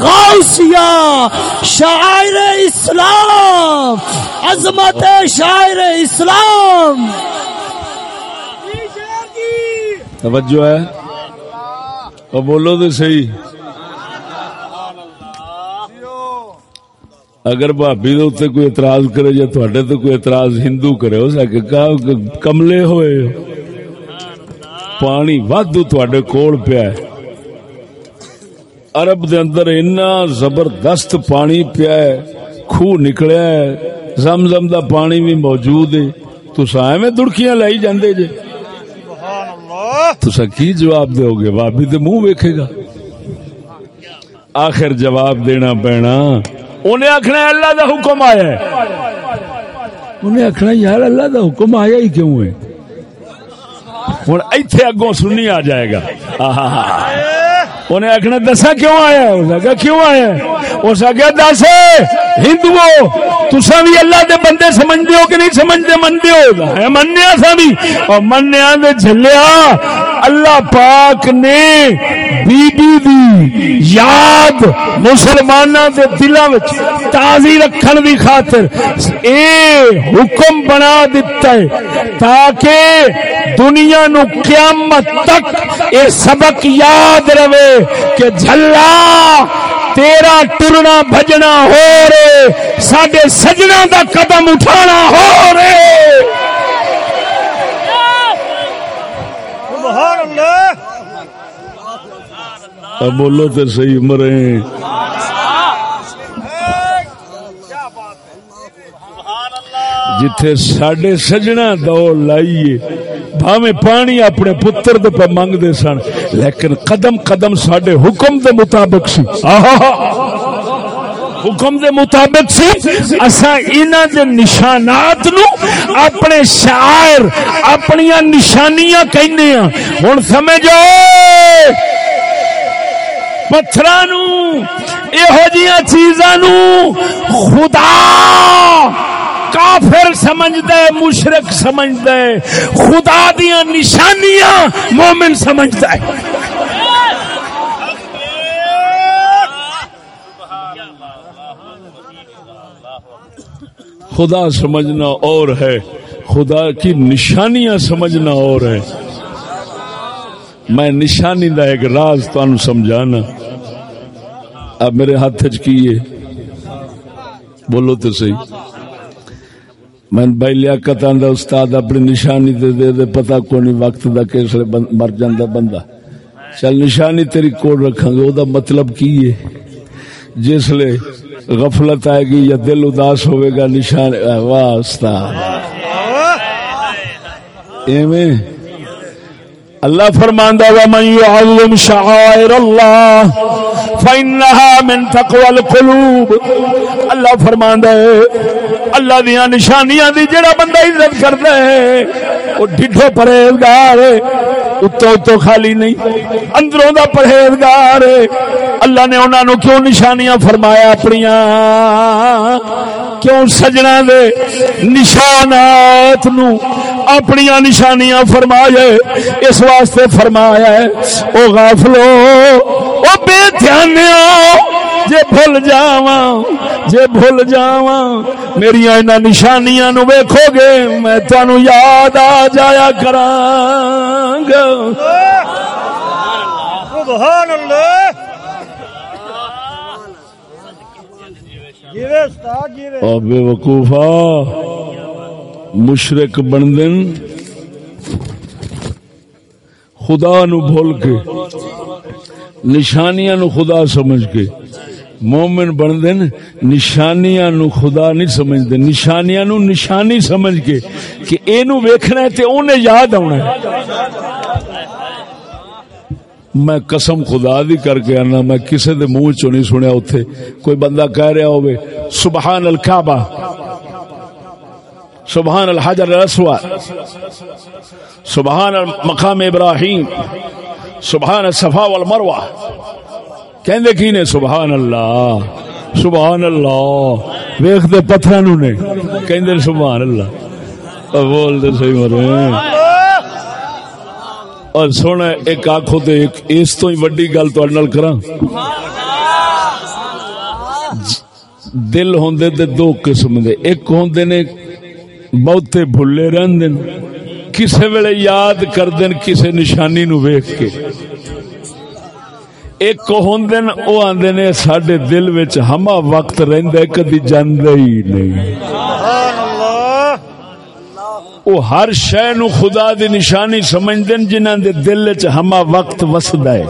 غوثیہ، شاعر اسلام، عظمت شاعر اسلام۔ توجہ ہے؟ اور بولو تو صحیح۔ اگر بھابی دے اتنے کوئی اعتراض کرے یا تھوڑے تو کوئی اعتراض ہندو کرے ہو سکے کملے ہوئے پانی وادو تھوڑے کول پیا ہے عرب دے اندر اتنا زبردست پانی پیا ہے خوہ نکلیا ہے زم زم دا پانی بھی موجود ہے تو میں دڑکیاں لائی جاندے جے تسا کی جواب دو گے بابی تو منہ ویکھے گا آخر جواب دینا پینا انہیں آخنا اللہ دا حکم آیا ہے انہیں آخنا یار اللہ دا حکم آیا ہی کیوں ہے ہوں، ایتھے اگوں سنی آ جائے گا۔ انہیں آخنا دسا کیوں آیا اس کیوں آیا اس آگے دس ہندو تسا بھی اللہ دے بندے سمجھتے ہو کہ نہیں سمجھتے منتے ہو۔ منیا سا بھی اور منیا ہاں جلیا اللہ پاک نے بی بی دی یاد مسلمانوں دے دلوں وچ تازی رکھن دی خاطر اے حکم بنا دیتا ہے تاکہ دنیا نو قیامت تک اے سبق یاد رہے کہ جھلا تیرا ٹرنا بجنا ہو رے سڈے سجنا دا قدم اٹھانا ہو رے سبحان اللہ اب بولو تو صحیح مرے جتھے سڈے سجنا دور لائیے بھاوے پانی اپنے پتر دے پہ منگتے سن۔ لیکن قدم قدم سڈے حکم دے مطابق سی۔ حکم دے مطابق سی۔ اسا انہاں دے نشانات نو اپنے شاعر اپنی نشانیاں کہنے ہاں۔ ہن سمجھو۔ پتھراں نو جیاں چیزاں نو خدا کافر سمجھ دے مشرق سمجھ دے خدا دیا نشانیاں مومن سمجھ دے خدا سمجھنا اور ہے، خدا کی نشانیاں سمجھنا اور ہے میں نشانی دا ایک راز تانوں سمجھانا۔ اب میرے ہاتھ چ کی ہے؟ بولو تو صحیح۔ میں بھائی لیاقت آندا، استاد اپنی نشانی دے دے دے، پتہ کو وقت دا کس لے مر جاندا بندہ۔ چل نشانی تیری کوڑ رکھاں گے او دا مطلب کی ہے؟ جس لے غفلت آئے گی یا دل اداس ہوئے گا، نشان واہ، استاد۔ ایویں اللہ فرماندا وا من يعظم شعائر اللہ فانها من تقوى القلوب. اللہ فرماندا ہے اللہ دیاں نشانیاں دی جڑا بندہ عزت کردا ہے، او ڈڈھو پرہیزگار ہے، اتو اتو خالی نہیں، اندروں دا پرہیزگار ہے۔ اللہ نے انہاں نو کیوں نشانیاں فرمایا اپنیاں؟ کیوں سجنا دے نشانات نو اپنی نشانیاں فرمایا اس واسطے فرمایا ہے او غافلو او بے دھیانیو جے بھول جاواں جے بھول جاواں میری انہاں نشانیاں نو ویکھو گے میں تانوں یاد آ جایا کراں گا. سبحان اللہ۔ جیوے استاد جیوے۔ او بے وقوفا۔ مشرک بندن۔ خدا نو بھول کے، نشانیاں نو خدا سمجھ کے۔ مومن بن بندن، نشانیاں نو خدا نہیں سمجھ سمجھتے۔ نشانیاں نو نشانی سمجھ کے کہ اینو ویکھنا ہے تے اونے یاد آنا ہے۔ میں قسم خدا دی کر کے آنا، میں کسے دے منہ چوں نہیں سنیا، اوتھے کوئی بندہ کہہ رہا ہوئے، سبحان الکعبہ۔ سبحان الحجر الاسود سبحان مقام ابراہیم سبحان الصفا والمروہ۔ کہندے کی نے؟ سبحان اللہ سبحان اللہ۔ ویکھ دے پتھراں نو نے کہندے سبحان اللہ۔ بول دے صحیح مرے۔ اور سونا ایک آنکھو تے ایک اس تو ہی وڈی گل تو نال کراں۔ دل ہوندے تے دو قسم دے۔ ایک ہوندے نے بہتے بھلے رہندے کسے ویلے یاد کردن کسے نشانی نو ویکھ کے ایک ہوندے او آندے نے ساڈے دل وچ ہما وقت رہندا کدی جاندا ہی نہیں سبحان اللہ او ہر شے نو خدا دی نشانی سمجھدے جنہاں دے دل وچ ہما وقت وسدا ہے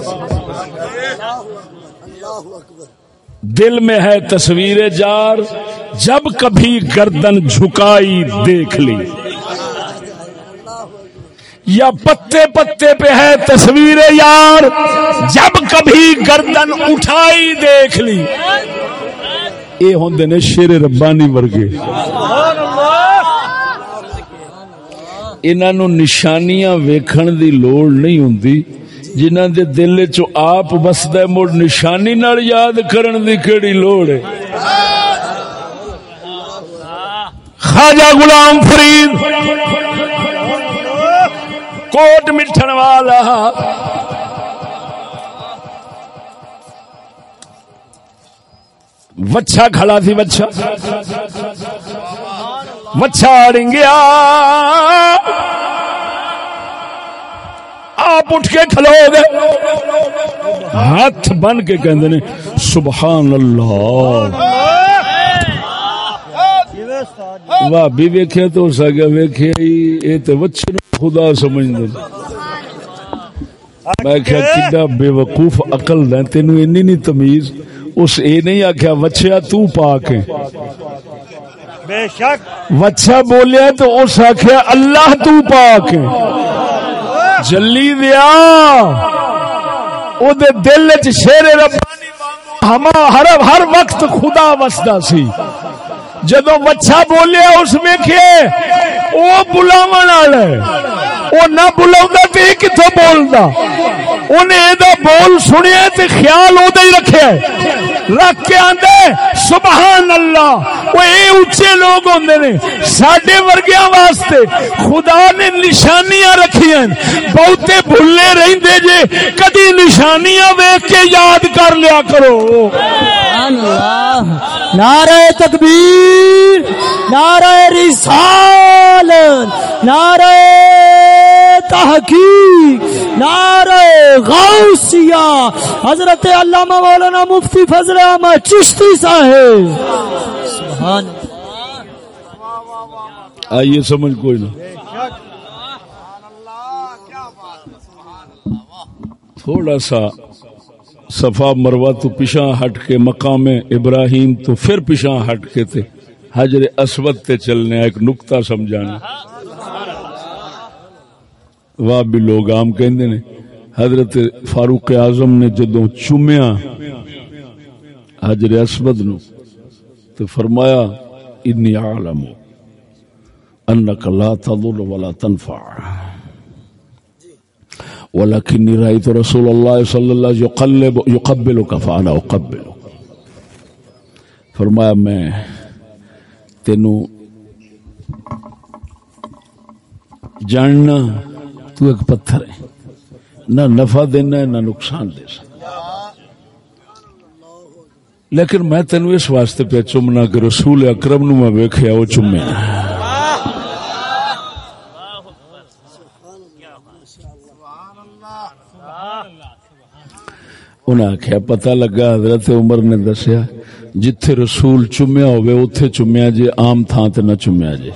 دل میں ہے تصویر جار جب کبھی گردن جھکائی دیکھ لی۔ یا پتے پتے پہ ہے تصویر یار، جب کبھی گردن اٹھائی دیکھ لی۔ یہ ہوندے نے شیر ربانی ورگے۔ سبحان انہاں نو نشانیاں ویکھن دی لوڑ نہیں ہوندی، جنہاں دے دل چ آپ بسدا مڑ نشانی نال یاد کرن دی کیڑی لوڑ ہے۔ خواجہ غلام فرید کوٹ مٹھن والا۔ وچھا کھڑا تھی وچھا وچھا رنگیا آپ اٹھ کے کھلو گے ہاتھ بن کے کہندے نے، سبحان اللہ۔ بھی ویکھیا تو ہو سکیا ویکھیا ہی اے تے وچھے نو خدا سمجھدے۔ نے میں کہا کڈا بے وقوف عقل دا تینو اینی نہیں تمیز۔ اس اے نہیں آکھیا وچھیا تو پاک ہے۔ بے شک۔ وچھا بولیا تو اس آخیا اللہ تو پاک ہے۔ جلی دیا او دے دل چ شیر ربانی ہما ہر ہر وقت خدا وسدا سی۔ جدو وچھا بولیا اس میں کھے او بلاون والا ہے نہ بلاوندا تے یہ کتھوں بولدا؟ اونے اے بول سنیا تے خیال او ہی رکھیا رکھ کے آندے سبحان اللہ وہ اے اونچے لوگ ہوندے نے۔ ساڈے ورگیاں واسطے خدا نے نشانیاں رکھیاں بہتے بھولے رہندے جے، کدی نشانیاں ویکھ کے یاد کر لیا کرو۔ اللہ۔ نعرہ تکبیر نعرہ رسالت نعرہ تحقیق نعرہ غوثیہ۔ حضرت علامہ مولانا مفتی فضل احمد چشتی صاحب۔ سبحان آئیے سمجھ کوئی نہ۔ تھوڑا سا صفا مروا تو پیچھا ہٹ کے مقام ابراہیم تو پھر پیچھا ہٹ کے تے حجر اسود تے چلنے ایک نقطہ سمجھانا واہ بھی لوگ عام کہندے نے، حضرت فاروق اعظم نے جدوں چومیا حجر اسود نو تو فرمایا، انی عالم انک لا تضر ولا تنفع. ولكني رأيت رسول الله صلى الله عليه وسلم يقلب يقبلك، فأنا أقبلك. فرمایا، میں تینو جاننا، تو ایک پتھر ہے۔ نہ نفع دینا ہے، نہ نقصان دے سکتا۔ لیکن میں تینو اس واسطے پہ چمنا کہ رسول اکرم نو میں ویکھیا، وہ چمیا۔ انہیں آخیا پتہ لگا حضرت عمر نے دسیا، جتھے رسول چومیا ہوئے اتے چومیا جے، عام تھان تے نہ چومیا جے۔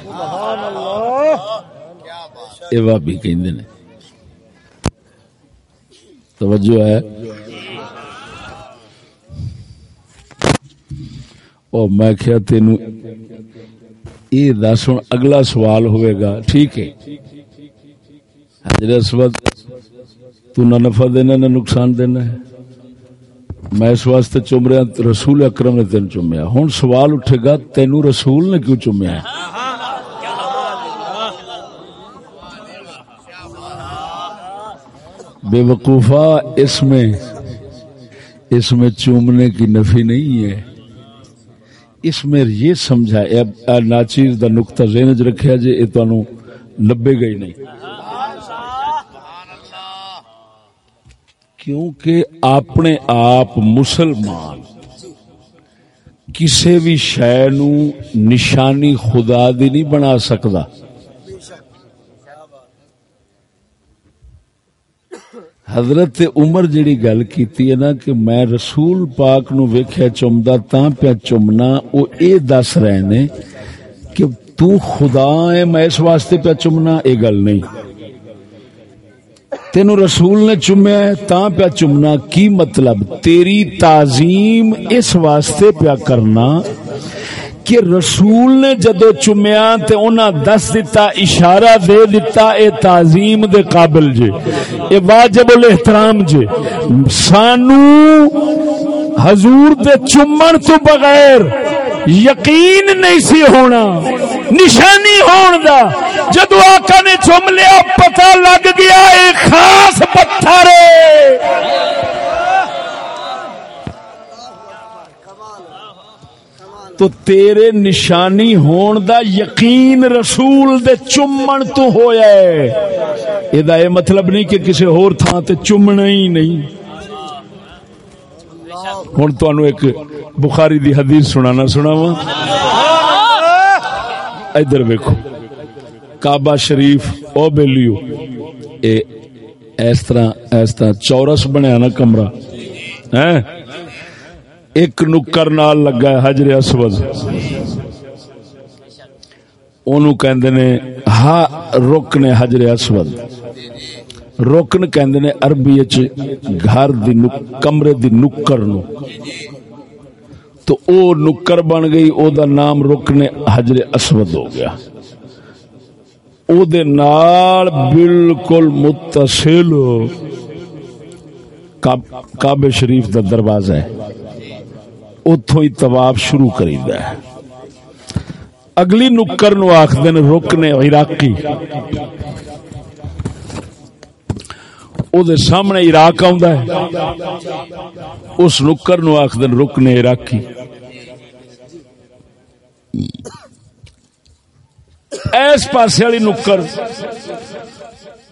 یہ بھابی کہندے نے۔ توجہ ہے۔ او میں کیا تینو یہ دس ہوں اگلا سوال ہوئے گا۔ ٹھیک ہے۔ حضرت اسود تو نہ نفع دینا، نہ نقصان دینا ہے۔ میں اس واسطے چوم رہا رسول اکرم نے تین چومیا ہوں سوال اٹھے گا تینو رسول نے کیوں چومیا ہے بے وقوفا اس میں اس میں چومنے کی نفی نہیں ہے۔ اس میں یہ سمجھا، اے ناچیر دا نقطہ ذہن چ رکھیا جے یہ تانوں لبے گئی نہیں۔ کیونکہ اپنے آپ مسلمان کسی بھی شے نو نشانی خدا دی نہیں بنا سکتا۔ حضرت عمر جڑی گل کیتی ہے نا کہ میں رسول پاک نو ویکھیا چمدا تاں پیا چمنا او اے دس رہے نے کہ تو خدا ہے، میں اس واسطے پیا چمنا اے گل نہیں۔ تینو رسول نے چومیا ہے تاں پیا چمنا کی مطلب؟ تیری تعظیم اس واسطے پیا کرنا کہ رسول نے جدو چومیا تے انہاں دس دیتا اشارہ دے دیتا اے تعظیم دے قابل جے، اے واجب الاحترام جے۔ سانو حضور دے چمن تو بغیر یقین نہیں سی ہونا، نشانی ہون دا۔ جدو آقا نے چم لیا، پتہ لگ گیا، اے خاص پتھر۔ تو تیرے نشانی ہون دا یقین رسول دے چمن تو ہویا ہے۔ یہ دا یہ مطلب نہیں کہ کسی اور تھان تے چمنا ہی نہیں۔ ہوں تہن ایک بخاری دی حدیث سنانا سناوا ادھر ویکو کعبہ شریف، او بیلیو۔ اے اس طرح اس طرح چورس بنیا نا کمرہ۔ ہیں؟ ایک نکر نال لگا ہے حجر اسود۔ اونوں کہندے نے ہا رکن حجر اسود۔ رکن کہندے نے عربی وچ گھر دی کمرے دی نکر نو تو او نکر بن گئی او دا نام رکن حجر اسود ہو گیا او دے نال بالکل متصل کعبے شریف دا دروازہ ہے اتو ہی طواف شروع کری ہے اگلی نکر نو آخ دن رکنے عراقی او دے سامنے عراق آندا ہے۔ اس نکر نو آخ دن رکنے عراقی۔ ایس پاسے والی نکر،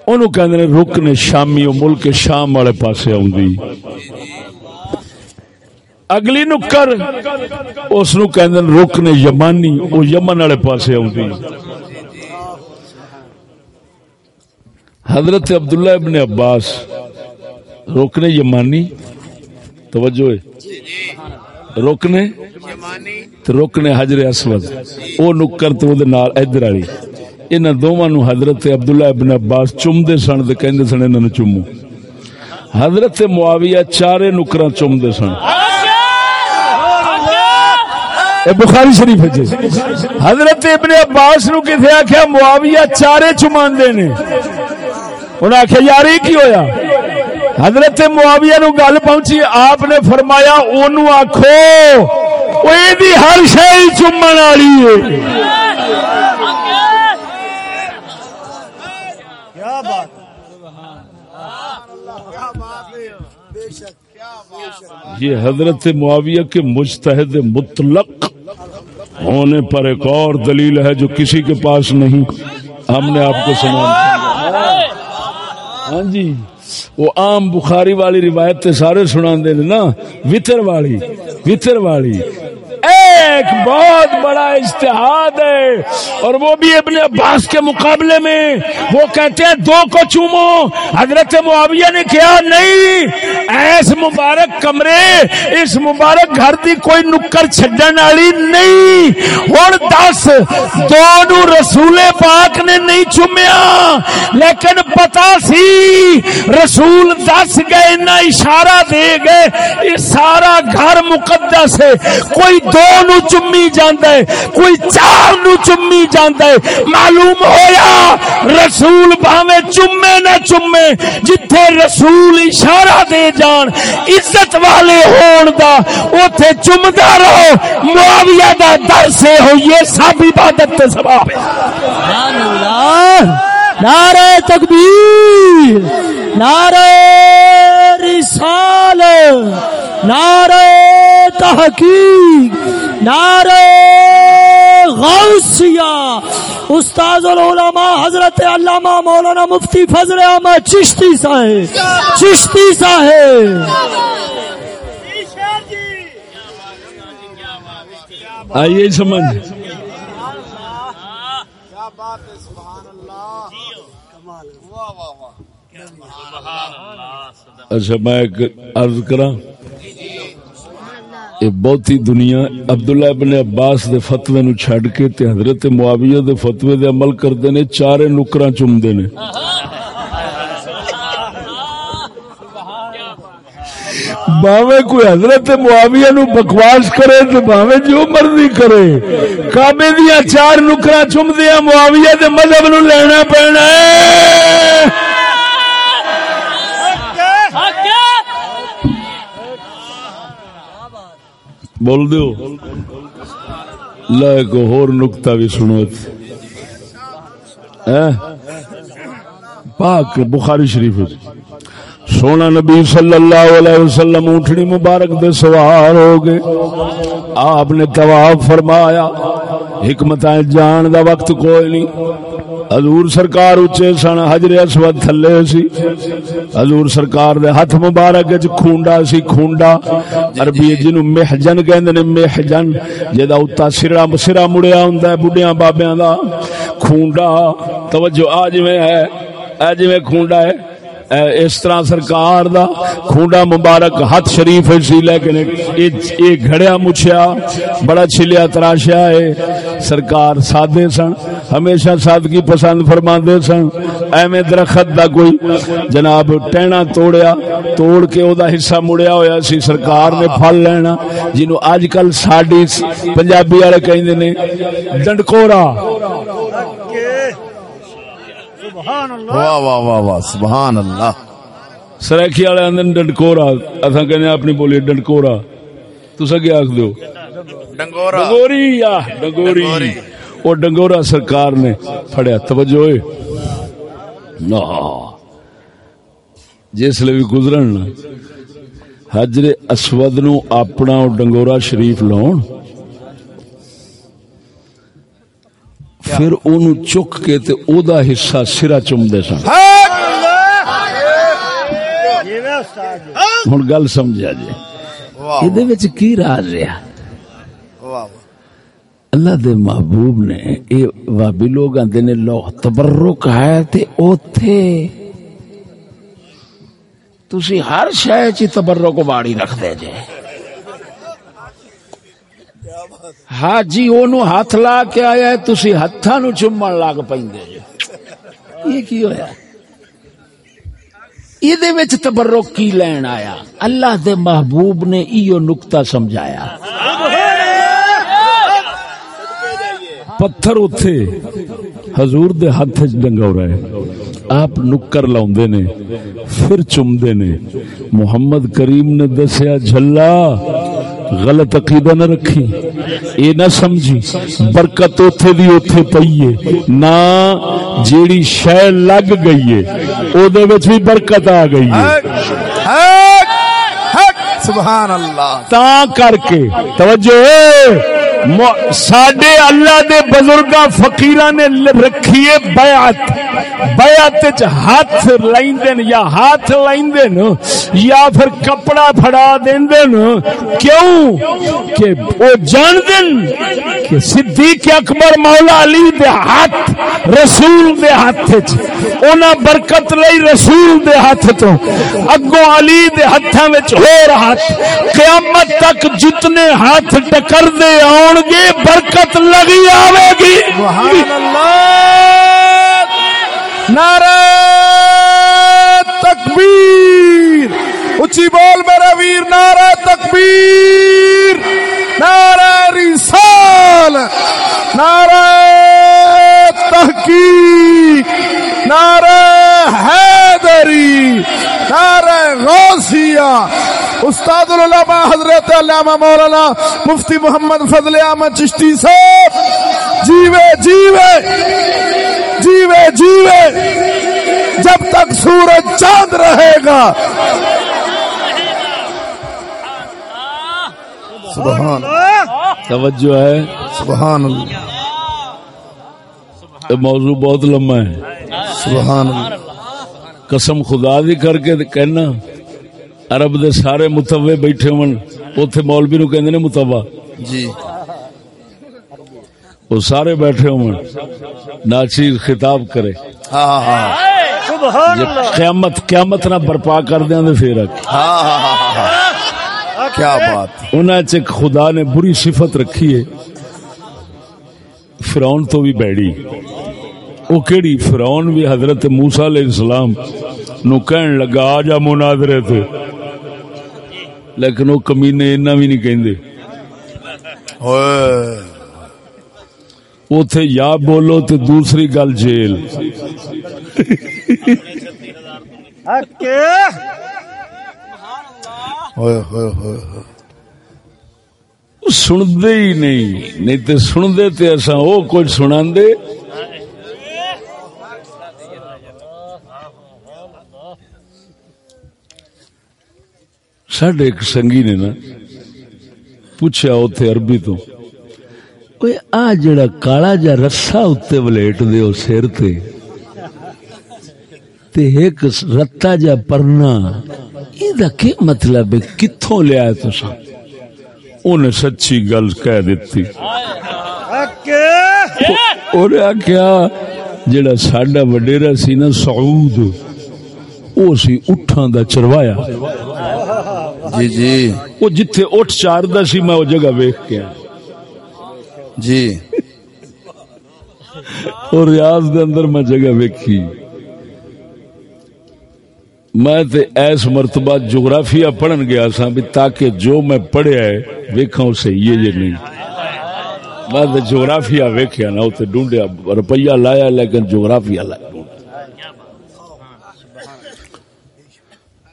اونوں کہندے نے رکنے شامی او ملک شام والے پاسے آوندی۔ اگلی نکر، اس رکن یمانی وہ یمن والے پاس آدھی حضرت عبداللہ ابن عباس، روکنے یمانی، توجہ روکنے روکنے حجر اسود۔ وہ نکر تو ادھر والی ان دونوں حضرت عبداللہ ابن عباس چومتے سن تو کہندے سن انہوں چومو۔ حضرت معاویہ چارے نکر چومتے سن۔ اے بخاری شریف جی۔ حضرت ابن عباس نو کتنے آخیا معاویہ چارے چماندے نے۔ انہیں آخیا یار یہ کی ہویا؟ حضرت معاویہ نو گل پہنچی آپ نے فرمایا اونوں دی ہر شے چومن والی ہے۔ کیا بات یہ حضرت معاویہ کے مجتہد مطلق ہونے پر ایک اور دلیل ہے جو کسی کے پاس نہیں۔ ہم نے آپ کو سنا ہاں جی۔ وہ عام بخاری والی روایت تے سارے سنا دے نا، وطر والی وطر والی۔ ایک بہت بڑا اجتہاد ہے اور وہ بھی ابن عباس کے مقابلے میں وہ کہتے ہیں دو کو چومو۔ حضرت معاویہ نے کیا نہیں، ایس مبارک کمرے، اس مبارک گھر دی کوئی نکر چھڈن والی نہیں۔ ہن دس، دو نو رسول پاک نے نہیں چومیا۔ لیکن پتا سی، رسول دس گئے نہ اشارہ دے گئے، یہ سارا گھر مقدس ہے۔ کوئی دو نو چمی جاندہ ہے، کوئی چار نو چمی جاندہ ہے۔ معلوم ہویا، رسول بھاوے چمے نہ چمے، جتھے رسول اشارہ دے جان، عزت والے ہون دا، اوتھے چمدا رہو۔ معاویہ دا در سے ہو، یہ سب عبادت تے ثواب ہے۔ سبحان اللہ۔ نعرہ تکبیر، نعرہ رسال نعرہ تحقیق نعرہ غوثیہ استاد العلماء حضرت علامہ مولانا مفتی فضل احمد چشتی صاحب چشتی صاحب۔ آئیے سمجھ۔ اچھا میں ایک عرض کرا یہ بہتی دنیا عبداللہ ابن عباس دے فتوے نو چھڈ کے تے حضرت معاویہ دے فتوے دے عمل کردے نے، چارے نکراں چومدے نے۔ باوے کوئی حضرت معاویہ نو بکواس کرے تو باوے جو مرضی کرے۔ کعبے دیا چار نکرا چم دیا معاویہ دے مذہب نو لینا پینا ہے۔ بول دیو۔ لے کو ہور نکتہ بھی سنو۔ پاک بخاری شریف سونا نبی صلی اللہ علیہ وسلم اونٹنی مبارک دے سوار ہو گئے۔ آپ نے طواف فرمایا۔ حکمت جان دا وقت کوئی نہیں۔ حضور سرکار اچے سن، حجر اسود تھلے سی۔ حضور سرکار دے ہاتھ مبارک وچ کھونڈا سی، کھونڈا۔ عربی جنوں محجن کہندے نے، محجن جدا اوتا سرا سرا مڑیا ہوندا ہے بڈیاں بابیاں دا۔ کھونڈا، توجہ، آ جویں ہے اج میں کھونڈا ہے۔ اس طرح سرکار دا کھونڈا مبارک ہاتھ شریف سی جی، لیکن ایک گھڑیا مچھیا، بڑا چھلیا تراشیا ہے۔ سرکار سادے سن، ہمیشہ سادگی پسند فرما سن۔ ایویں درخت دا کوئی جناب ٹہنا توڑیا، توڑ کے او دا حصہ مڑیا ہویا سی، سرکار نے پھل لینا۔ جنوں اج کل ساڈی پنجابی والے کہندے نے ڈنڈکورا واہ واہ واہ واہ سبحان اللہ۔ سریکی والے آدھے ڈنڈکورا اصا کہنے اپنی بولی ڈنڈکورا۔ تسا کیا آخ دو ڈنگورا۔ ڈنگوری وہ ڈنگورا سرکار نے پھڑیا توجہ جس لیے بھی گزرن حجر اسود نو اپنا ڈنگورا شریف لاؤن۔ پھر اونوں چک کے تے او دا حصہ سرا سن۔ یہ وے استاد جی ہن گل سمجھا جی۔ یہ وچ کی راز رہا اللہ دے نے لو تبرک ہے تے اوتھے۔ تسی ہر شے چ تبرک واڑی رکھ دے جے ہاں جی اونوں ہاتھ لا کے آیا ہے، تسی ہتھاں نو چومن لگ پیندے جے یہ کی ہویا؟ یہ وچ تبرک کی لین آیا؟ اللہ دے محبوب نے ایو نقطہ سمجھایا۔ پتھر اتے حضور دے ہاتھ چ ڈنگا رہے آپ نکر لاؤندے نے، پھر چمدے نے۔ محمد کریم نے دسیا، جھلا! غلط عقیدہ نہ رکھی۔ اے نہ سمجھی۔ برکت اوتھے دی اوتھے پئی ہے۔ نہ جیڑی شے لگ گئی ہے او دے وچ بھی برکت آ گئی ہے۔ سبحان اللہ۔ تا کر کے توجہ! مو- ساڈے اللہ دے بزرگاں فقیراں نے ل- رکھی ہے بیعت۔ بیعت وچ ہاتھ لیندن یا ہاتھ لیندن یا پھر کپڑا پھڑا دیندن کیوں؟ کہ وہ جاندن کہ صدیق اکبر مولا علی دے ہاتھ، رسول دے ہاتھ وچ انہاں برکت لئی رسول دے ہاتھ تو اگوں علی دے ہاتھاں وچ ہور ہاتھ قیامت تک جتنے ہاتھ ٹکر دے آن گے برکت لگی آوے گی۔ سبحان اللہ۔ نعرہ تکبیر۔ اچھی بول میرا ویر، نعرہ تکبیر۔ نعرہ رسال۔ نعرہ تحقیق۔ نعرہ حیدری نعرہ غوثیہ استاد العلماء حضرت علامہ مولانا مفتی محمد فضل احمد چشتی صاحب۔ جیوے جیوے۔ جیوے جیوے۔ جب تک سورج چاند رہے گا۔ سبحان توجہ ہے۔ سبحان اللہ۔ موضوع بہت لمبا ہے۔ سبحان اللہ۔ قسم خدا دی کر کے کہنا عرب دے سارے متوے بیٹھے ہون اوتھے مولوی نو کہندے نے متوا جی۔ وہ سارے بیٹھے ہون ناچیز خطاب کرے۔ ہاں ہاں اللہ قیامت قیامت نہ برپا کر دیاں تے پھر ہاں ہاں ہاں ہاں ہاں۔ کیا بات۔ انہاں چ خدا نے بری صفت رکھی ہے۔ فرعون تو بھی بیڑی۔ وہ کیڑی؟ فرعون بھی حضرت موسی علیہ السلام۔ نو کہن لگا آ جا مناظرے تے۔ لیکن وہ کمینے انہاں بھی نہیں کہندے۔ اوتھے یا بولو تے دوسری گل جیل۔ ہوئے سندے ہی نہیں نہیں تے سندے تے اساں او کچھ سناندے۔ ساڈے سنگی نے نا پوچھا اوتھے عربی تو اوے آ جڑا کالا جا ولیٹ دے جا مطلب کتھوں لیا انہیں سچی گل اور آخیا جڑا ساڈا وڈیرا سی نا سعود او سی اٹھاں دا چروایا جی جی۔ وہ جتھے اٹھ چاردا سی میں وہ جگہ ویکھ کے جی۔ اور ریاض دے اندر میں جگہ ویکھی۔ میں تے ایس مرتبہ جغرافیہ پڑھن گیا سا بھی تاکہ جو میں پڑھیا ہے ویکھاں اسے یہ یہ نہیں۔ میں تے جغرافیہ ویکھیا نا تے ڈھونڈیا روپیہ لایا لیکن جغرافیہ لایا۔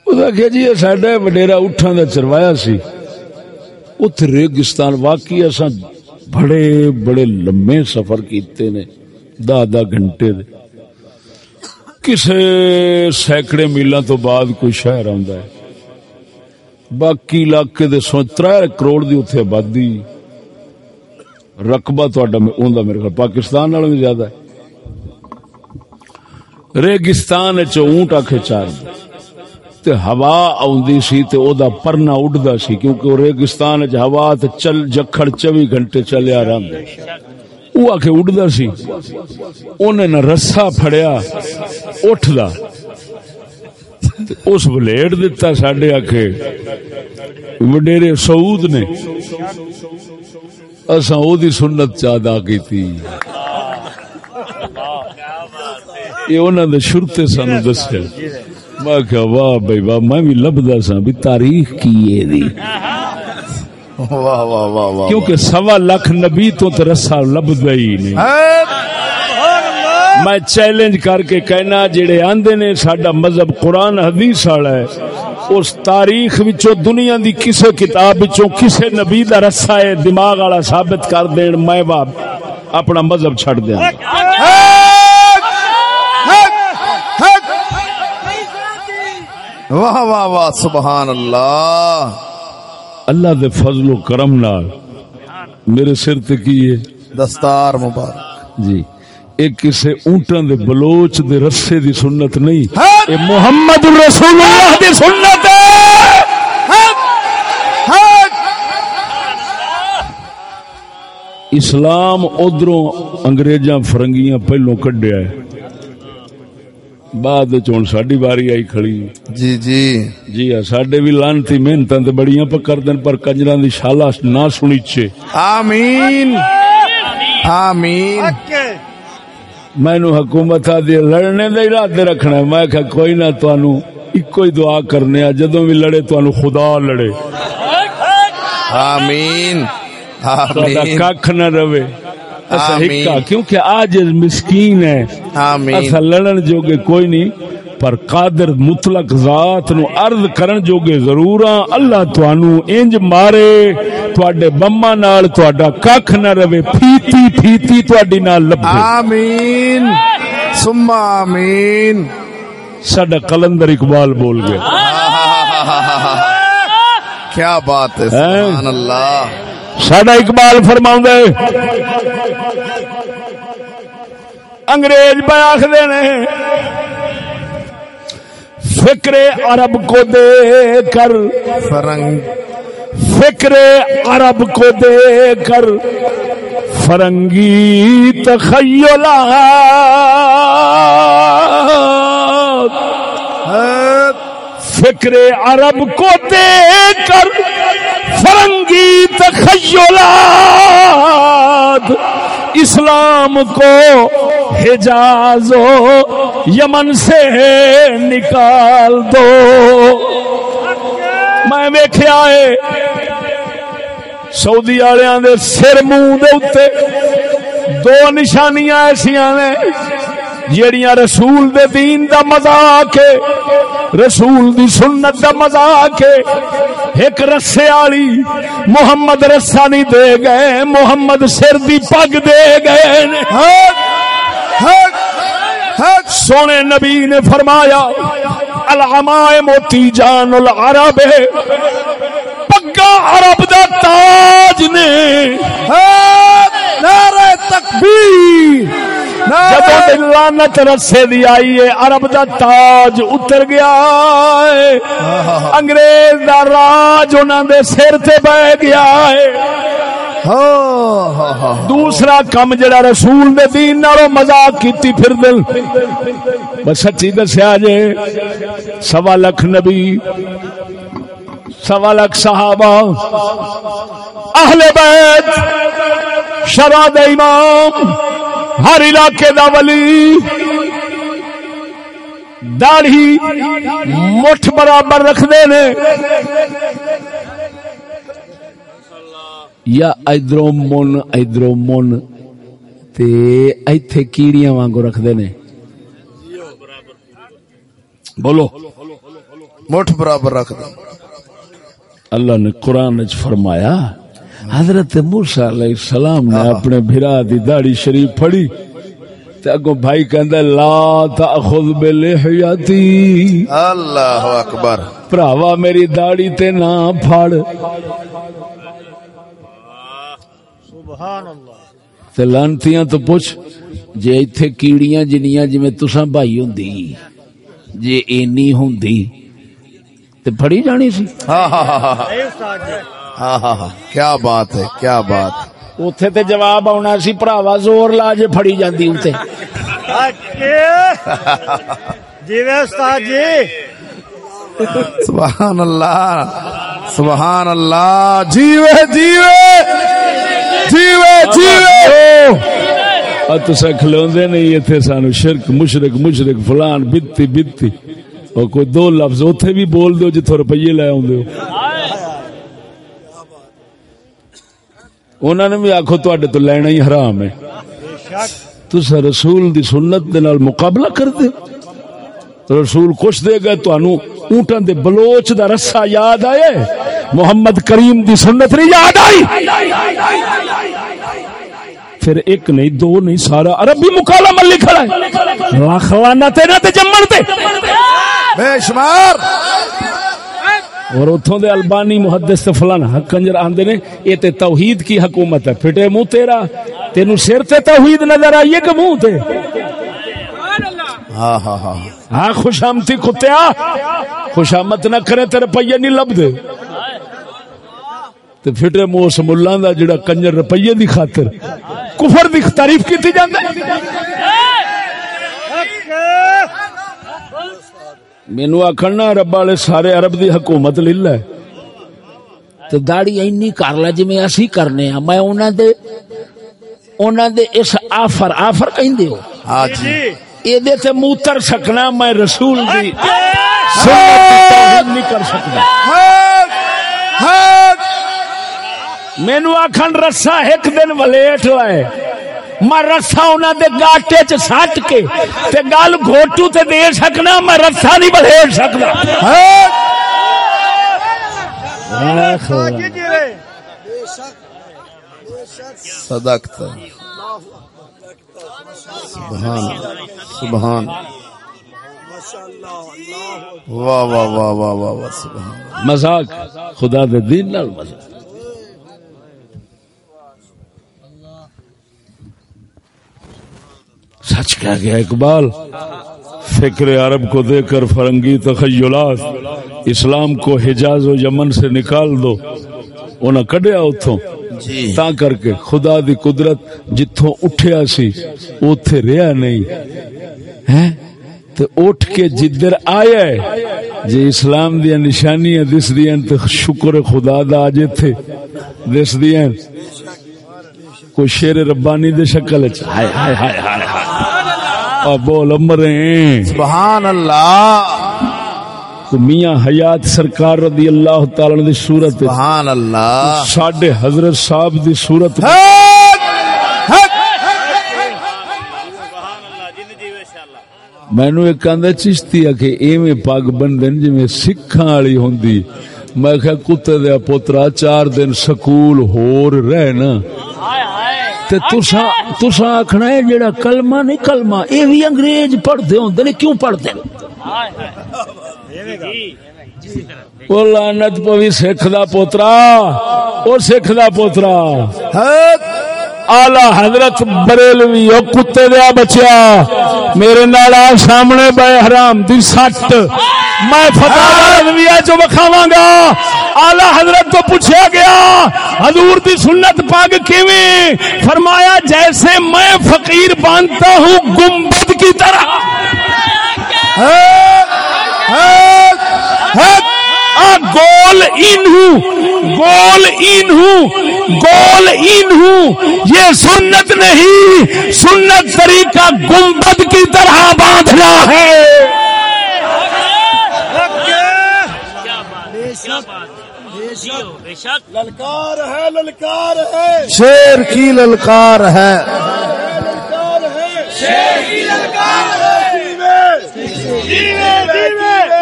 اس آخیا جی یہ ساڈا وڈیرا اٹھاں دا چروایا سی۔ اتھے ریگستان واقعی اساں بڑے بڑے لمبے سفر کیتے نے، دہ دہ گھنٹے دے۔ کسے سینکڑے میلاں تو بعد کوئی شہر آندا ہے۔ باقی علاقے دے سو تر کروڑ دی اتھے آبادی۔ رقبہ تہاڈا اوندا میرے خیال پاکستان نالوں بھی زیادہ ہے۔ ریگستان چ اونٹ آکھے چار دے۔ تے ہوا آوندی سی تے او دا پرنا اڈدا سی کیونکہ او ریگستان وچ ہوا تے چل جکھڑ 24 گھنٹے چلیا رہندا او آکھے اڈدا سی۔ اونے نہ رسا پھڑیا اٹھدا تے اس بلیڈ دتا ساڈے آکھے، وڈیرے سعود نے۔ اساں او دی سنت چادا کیتی۔ یہ انہوں نے شرتے سانو دسیا۔ میں کہا واہ بھائی واہ میں بھی لبدا سا بھی تاریخ کی دی. واہ واہ واہ کیونکہ سوا لاکھ نبی تو رسا لبدا ہی نہیں. ہے میں چیلنج کر کے کہنا جڑے آندے نے ساڈا مذہب قرآن حدیث والا ہے اس تاریخ وچوں دنیا دی کسے کتاب وچوں کسے نبی دا رسا ہے دماغ والا ثابت کر دین میں اپنا مذہب چھڈ دیاں واہ واہ واہ سبحان اللہ۔ اللہ دے فضل و کرم نال میرے سر تے کی ہے؟ دستار مبارک۔ جی۔ ایک کسے اونٹاں دے بلوچ دے رسے دی سنت نہیں اے محمد رسول اللہ دی سنت ہے۔ اسلام ادھروں انگریزاں فرنگیاں پہلو کڈیا ہے۔ بعد چون ساڈی باری آئی کھڑی جی جی جی ساڈے بھی لانتی محنتاں تے بڑیاں کر دین پر کنجراں دی شالا نہ سنی چے آمین آمین مینو حکومت آدھی لڑنے دے ارادے رکھنا ہے میں کہا کوئی نہ تانوں اکو ہی دعا کرنے آ جدوں بھی لڑے تانوں خدا لڑے آمین آمین کھ نہ رہے اسا آمین۔ ہکا کیونکہ آج مسکین ہے اسا لڑن جوگے کوئی نہیں پر قادر مطلق ذات نو عرض کرن جوگے ضرور ہاں اللہ توانو انج مارے تواڈے بماں نال تواڈا کھ نہ رہے پھیتی پھیتی تواڈی نال لبے آمین۔ ثم آمین۔ ساڈا کلندر اقبال بول گیا۔ کیا بات ہے سبحان اللہ ساڈا اقبال فرما انگریز پہ آخر فکر عرب کو دے کر فرنگ۔ فکر عرب کو دے کر فرنگی تخیلات فکر عرب کو دے کر فرنگی تخیلات، اسلام کو حجاز و یمن سے نکال دو۔ میں ویخیا ہے، سعودی والوں دے سر منہ دے دو نشانیاں ایسا نے، جیڑیاں رسول دے دین دا مذاق ہے۔ رسول دی سنت دا مذاق ایک رسے والی محمد رسا نہیں دے گئے، محمد سر دی پگ دے گئے سونے نبی نے فرمایا العمائے موتی جان العرب پگا عرب دا تاج نے۔ ہاں، نعرہ تک تکبیر جب لانت رسے دی آئی ہے، عرب دا تاج اتر گیا ہے۔ انگریز دا راج انہاں دے سر تے بہ گیا ہے۔ دوسرا کم جڑا رسول دے دین نالو مذاق کیتی پھر دل بس سچی دسیا جے، سوا لکھ نبی، سوا لکھ صحابہ، اہل بیت شرع دے امام ہر علاقے دا ولی۔ داڑھی مٹھ برابر رکھدے نے۔ یا ادرو من ادرو من۔ تے ایتھے کیڑیاں وانگو رکھدے نے۔ بولو۔ مٹھ برابر رکھ دو اللہ نے قرآن وچ فرمایا حضرت موسیٰ علیہ السلام نے اپنے بھرا دی داڑھی شریف پھڑی تے اگوں بھائی کہندا لا تاخذ بلحیتی۔ اللہ اکبر۔ بھراوا میری داڑھی تے نہ پھڑ سبحان اللہ۔ تے لانتیاں تو پوچھ جے ایتھے کیڑیاں جنیاں جویں تساں بھائی ہوندی جے اینی ہوندی تے پھڑی جانی سی؟ ہاں ہاں ہاں ہاں جی ہاں ہاں۔ کیا بات ہے کیا بات۔ اوتھے تے جواب آنا سی بھراوا زور لا جے پھڑی جاندی اوتے اکے جیوے استاد جی۔ سبحان اللہ سبحان اللہ۔ جیوے جیوے جیوے جیوے تسا کھلوندے نہیں ایتھے سانو شرک مشرک مشرک فلان بتی بتی۔ اور کوئی دو لفظ اوتھے بھی بول دو جتھوں روپیے لے آوندے ہو۔ انہوں نے بھی آخو تے تو لینا ہی حرام ہے تسا رسول دی سنت دے نال مقابلہ کر دے رسول کچھ دے گا تانوں اونٹاں دے بلوچ دا رسا یاد آئے محمد کریم دی سنت نہیں یاد آئی پھر ایک نہیں دو نہیں سارا عربی مکالمہ لکھا ہے لاکھ لانا تیرا تے جمن تے بے شمار اور اتوں دے البانی محدث تے فلان حق کنجر آندے نے یہ تے توحید کی حکومت ہے پھٹے منہ تیرا تینو سر تے توحید نظر آئیے کہ منہ تے۔ ہاں ہاں ہاں۔ ہاں خوشامتی کتیا خوشامت نہ کرے تے روپیہ نہیں لب دے تے پھٹے منہ اس ملاں دا جڑا کنجر روپیے دی خاطر۔ کفر دی تعریف کیتی جاندا مینو آخنا رب والے سارے عرب دی حکومت لے لے تو داڑی اینی کر لے جی اسی کرنے ہاں۔ میں انہاں دے انہاں دے اس آفر آفر کہندے ہو؟ ہاں جی۔ یہ دے تے موتر سکنا میں رسول دی سنت دی توہین نہیں کر سکتا حق! حق! رسا ایک دن ولیٹ لائے۔ میں رسا انہوں دے گاٹے چ سٹ کے تے گل گھوٹو تے دے سکنا میں رسا نہیں ساجی جی رے صدقت۔ سبحان سبحان واہ واہ واہ واہ واہ واہ سبحان مذاق خدا دے دین نال مذاق۔ سچ کہہ گیا اقبال فکر عرب کو دے کر فرنگی تخیلات اسلام کو حجاز و یمن سے نکال دو انہاں کڈیا اتوں جی۔ تا کر کے خدا دی قدرت جتھوں اٹھیا سی اوتھے رہیا نہیں۔ ہیں؟ تے اٹھ کے جدھر آیا ہے جے اسلام دیا نشانیاں دس دیاں تے شکر خدا دا اج ایتھے دس دیاں۔ کوئی شیر ربانی دے شکل وچ۔ ہائے ہائے ہائے ہائے ہائے۔ آ بول امرے سبحان اللہ۔ تو میاں حیات سرکار رضی اللہ تعالی دی صورت سبحان اللہ۔ ساڈے حضرت صاحب دی صورت مینو ایک آدھا چشتی آ کہ ایویں پگ بندن جی سکھاں والی ہوندی۔ میں کہ کتے دیا پوترا چار دن سکول ہور رہنا۔ تے تساں آکھنا ہے جڑا کلمہ نہیں کلمہ اے بھی انگریز پڑھدے ہوندے نے کیوں او لعنت پوی سکھ دا پوترا او سکھ دا پوترا۔ آلہ حضرت بریلوی او کتے دیا بچیا۔ میرے نال آ سامنے بے حرام دی سٹ۔ میں فتح رضویہ جو بکھاواں گا۔ آلہ حضرت تو پوچھا گیا، حضور دی سنت پاک کیویں؟ فرمایا، جیسے میں فقیر باندھتا ہوں، گنبد کی طرح۔ حق حق حق گول این ہوں گول این ہوں گول این ہوں یہ سنت نہیں سنت طریقہ گنبد کی طرح باندھنا ہے۔ للکار ہے للکار ہے۔ شیر کی للکار ہے۔ چشتی تیرا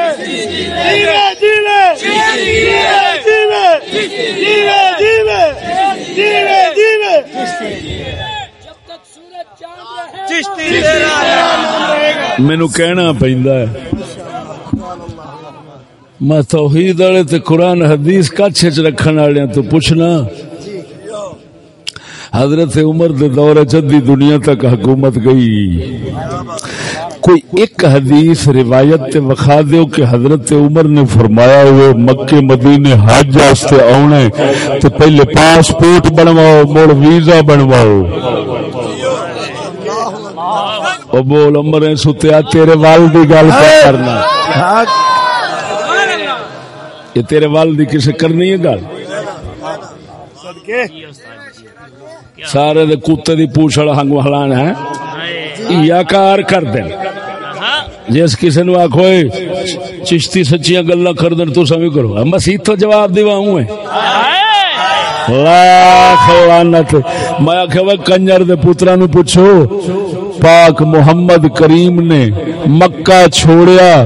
مینو کہنا پہندا ہے۔ میں توحید والے تے قرآن حدیث کچھ چ رکھن والے تو پوچھنا۔ حضرت عمر دے دور چدی دنیا تک حکومت گئی۔ کوئی ایک حدیث روایت تے وکھا دیو کہ حضرت عمر نے فرمایا ہوئے مکے مدینے حج واسطے آنا ہے تو پہلے پاسپورٹ بنواؤ، مڑ ویزا بنواؤ۔ او بول عمر ستیا تیرے وال دی گل کرنا؟ یہ تیرے وال دی کسے کرنی ہے گل؟ سارے دے کتے دی پوچھ والا ہنگ ہلان ہے۔ یا کار کر دیں جس کسی نو آخو چشتی سچیاں گلا کر دین تو سمی کرو۔ ہاں، مسیح تو جواب دیواؤں لاکھ لعنت۔ میں آخیا وہ کنجر دے پترا نو پوچھو۔ پاک محمد کریم نے مکہ چھوڑیا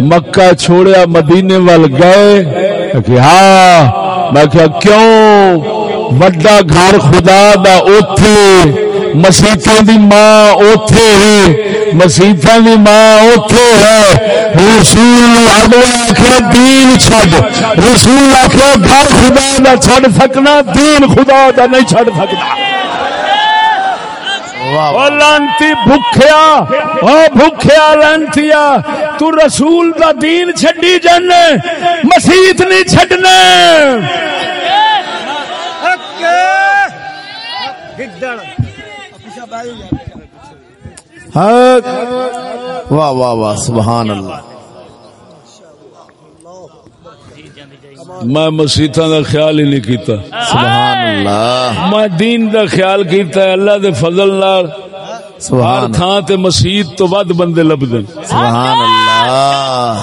مکہ چھوڑیا، مدینے وال گئے۔ کہ ہاں۔ میں کیا کیوں؟ وڈا گھر خدا دا اوتھے۔ مسیطاں دی ماں اوتھے ہے مسیطاں دی ماں اوتھے ہے رسول آخر دین چھڈ رسول آخر گھر خدا دا چھڈ سکنا دین خدا دا نہیں چھڈ واہ او لانتی بھکھیا او بھکھیا لانتیا تو رسول دا دین چھڈی جن مسیت نہیں چھڈنا واہ واہ واہ سبحان اللہ. میں دا خیال ہی نہیں کیتا۔ سبحان اللہ. میں دین دا خیال کیتا ہے اللہ دے فضل نال ہر سبحان تھان تے مسیت تو ود بندے لبدن۔ سبحان اللہ.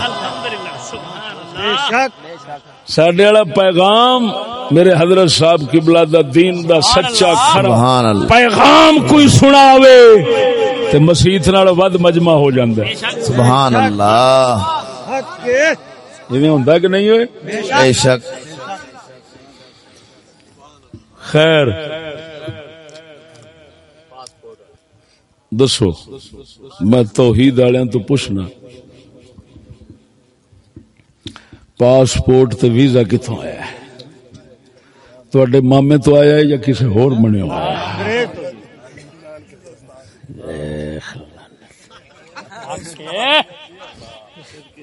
ساڈے والا پیغام میرے حضرت صاحب قبلہ دا دین دا سچا کھڑا پیغام کوئی سناوے تے مسیت نال ود مجمع ہو جاندا ہے۔ سبحان اللہ. ایویں ہوندا کہ نہیں ہوئے؟ بے شک. خیر. دسو میں توحید والوں تو پوچھنا۔ پاسپورٹ تے ویزا کتوں آیا ہے؟ تواڈے مامے تو آیا ہے یا کسی ہور بنے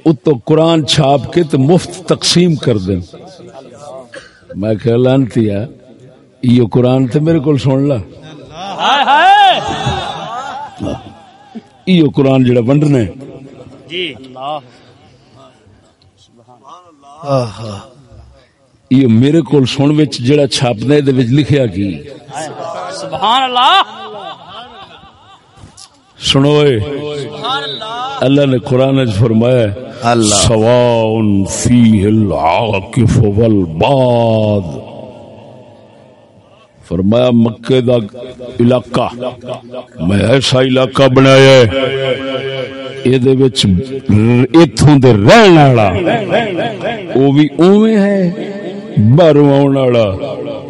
اتو قرآن چھاپ کے تو مفت تقسیم کر دیں میں کہ لانتی ہے یہ قرآن تے میرے کو سن لا یہ قرآن جڑا ونڈنے یہ میرے کو سن وچ جڑا چھاپنے دے وچ لکھیا کی۔ سبحان اللہ سنو اے اللہ نے قرآن وچ فرمایا ہے اللہ۔ سواء فیہ العاقف والباد۔ فرمایا مکے دا علاقہ میں ایسا علاقہ بنایا ہے ایدے وچ ایتھوں دے رہن والا۔ او بھی اوویں ہے۔ باہروں آਉਣ والا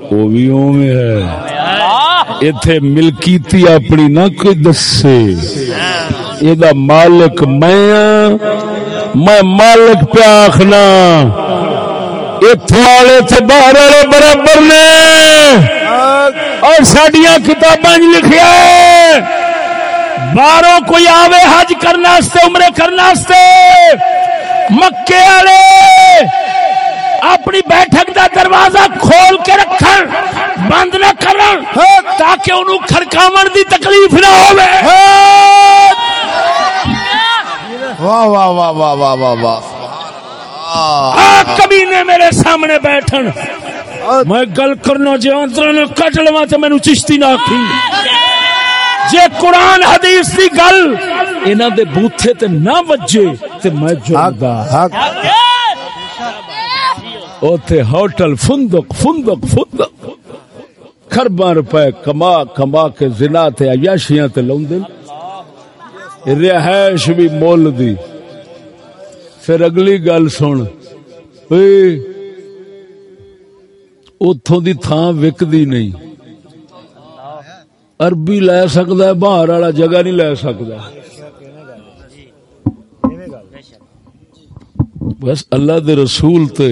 او بھی اوویں ہے ایتھے ملکیتی اپنی نہ کوئی دسے یہ مالک میں میں مالک پہ آخنا اتو والے تے باہر والے برابر نے اور سڈیا کتاباں لکھیا ہے باہروں کوئی آوے حج کرنا عمرے کرنا مکے والے اپنی بیٹھک دا دروازہ کھول کے رکھن بند نہ کرن تاکہ انہوں کھڑکاون دی تکلیف نہ ہوے واہ واہ واہ واہ واہ واہ واہ۔ کبھی نے میرے سامنے بیٹھن۔ میں گل کرنا جی انتر نے کٹ لوا تو مینو چشتی نہ آخی جے قرآن حدیث دی گل انہاں دے بوتھے تے نہ وجے تے میں حق جڑدا حق۔ اوتھے ہوٹل فندق فندق فندق۔ خرباں روپے کما کما کے زنا تے عیاشیاں تے لاوندے رہائش بھی مول دی۔ پھر اگلی گل سن۔ اتوں دی تھان وکدی نہیں۔ عربی لے سکتا ہے باہر والا جگہ نہیں لے سکتا بس اللہ دے رسول تے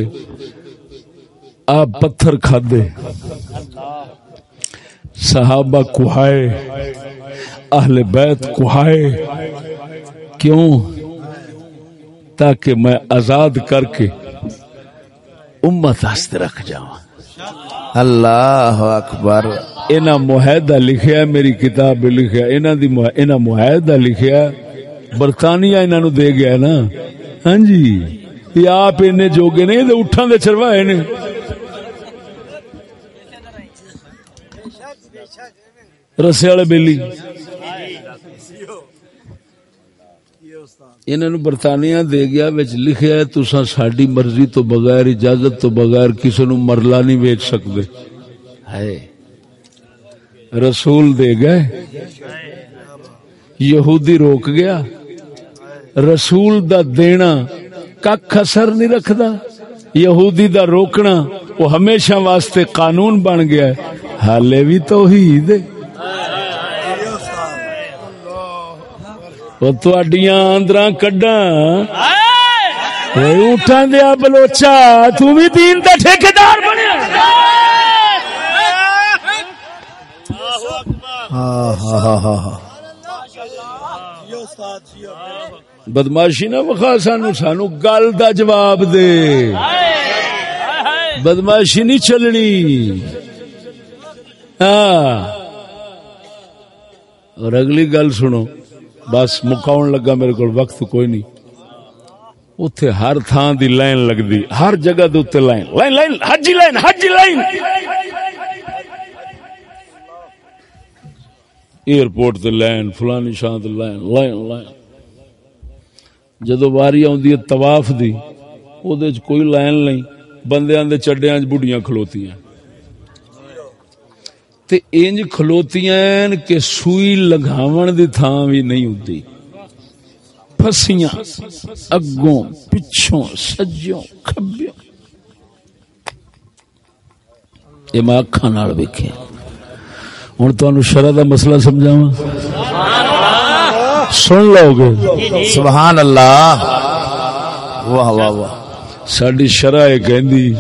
آپ پتھر کھادے۔ صحابہ کوہائے اہل بیت کوہائے۔ کیوں؟ تاکہ میں آزاد کر کے امت ہست رکھ جاؤں۔ اللہ اکبر۔ اینا معاہدہ لکھیا میری کتاب لکھیا اینا دی اینا معاہدہ لکھیا برطانیہ انہاں نو دے گیا نا۔ ہاں جی یہ آپ اینے جوگے نہیں دے اٹھاں دے چروائے نے۔ رسے والے بیلی انہاں نو برطانیہ دے گیا وچ لکھیا ہے تساں ساڈی مرضی تو بغیر اجازت تو بغیر کسی نو مرلا نہیں ویچ سکدے ہے رسول دے گئے یہودی روک گیا رسول دا دینا کھ اثر نہیں رکھدا یہودی دا روکنا وہ ہمیشہ واسطے قانون بن گیا ہے حالے بھی تو ہی دے وہ تڈیاں آندرا کڈا اٹھا دیا بلوچا تو بھی دین دا ٹھیکیدار بنیا ہاں بدماشی نہ وکھا سانو سانو گل دا جواب دے بدماشی نہیں چلنی ہاں اور اگلی گل سنو بس مکاؤن لگا میرے کو وقت کوئی نہیں۔ اتے ہر تھان دی لائن لگتی ہر جگہ دے لائن۔ لائن لائن حجی لائن حجی لائن۔ ایئرپورٹ تے لائن، فلانی شان تے لائن لائن لائن۔ جدو واری آدھی طواف دی او دے کوئی لائن نہیں۔ بندیاں دے چڈیاں چ بڑھیاں کھلوتیاں۔ تے انج کھلوتیاں کہ سوئی لگاون دی تھاں بھی نہیں ہوندی پھسیاں اگوں پچھوں سجوں کھبیوں۔ یہ میں اکھاں نال ویکھیا ہن تانوں شرع دا مسئلہ سمجھاواں۔ سن لو گے۔ سبحان اللہ۔ واہ واہ واہ۔ ساڈی شرع یہ کہندی۔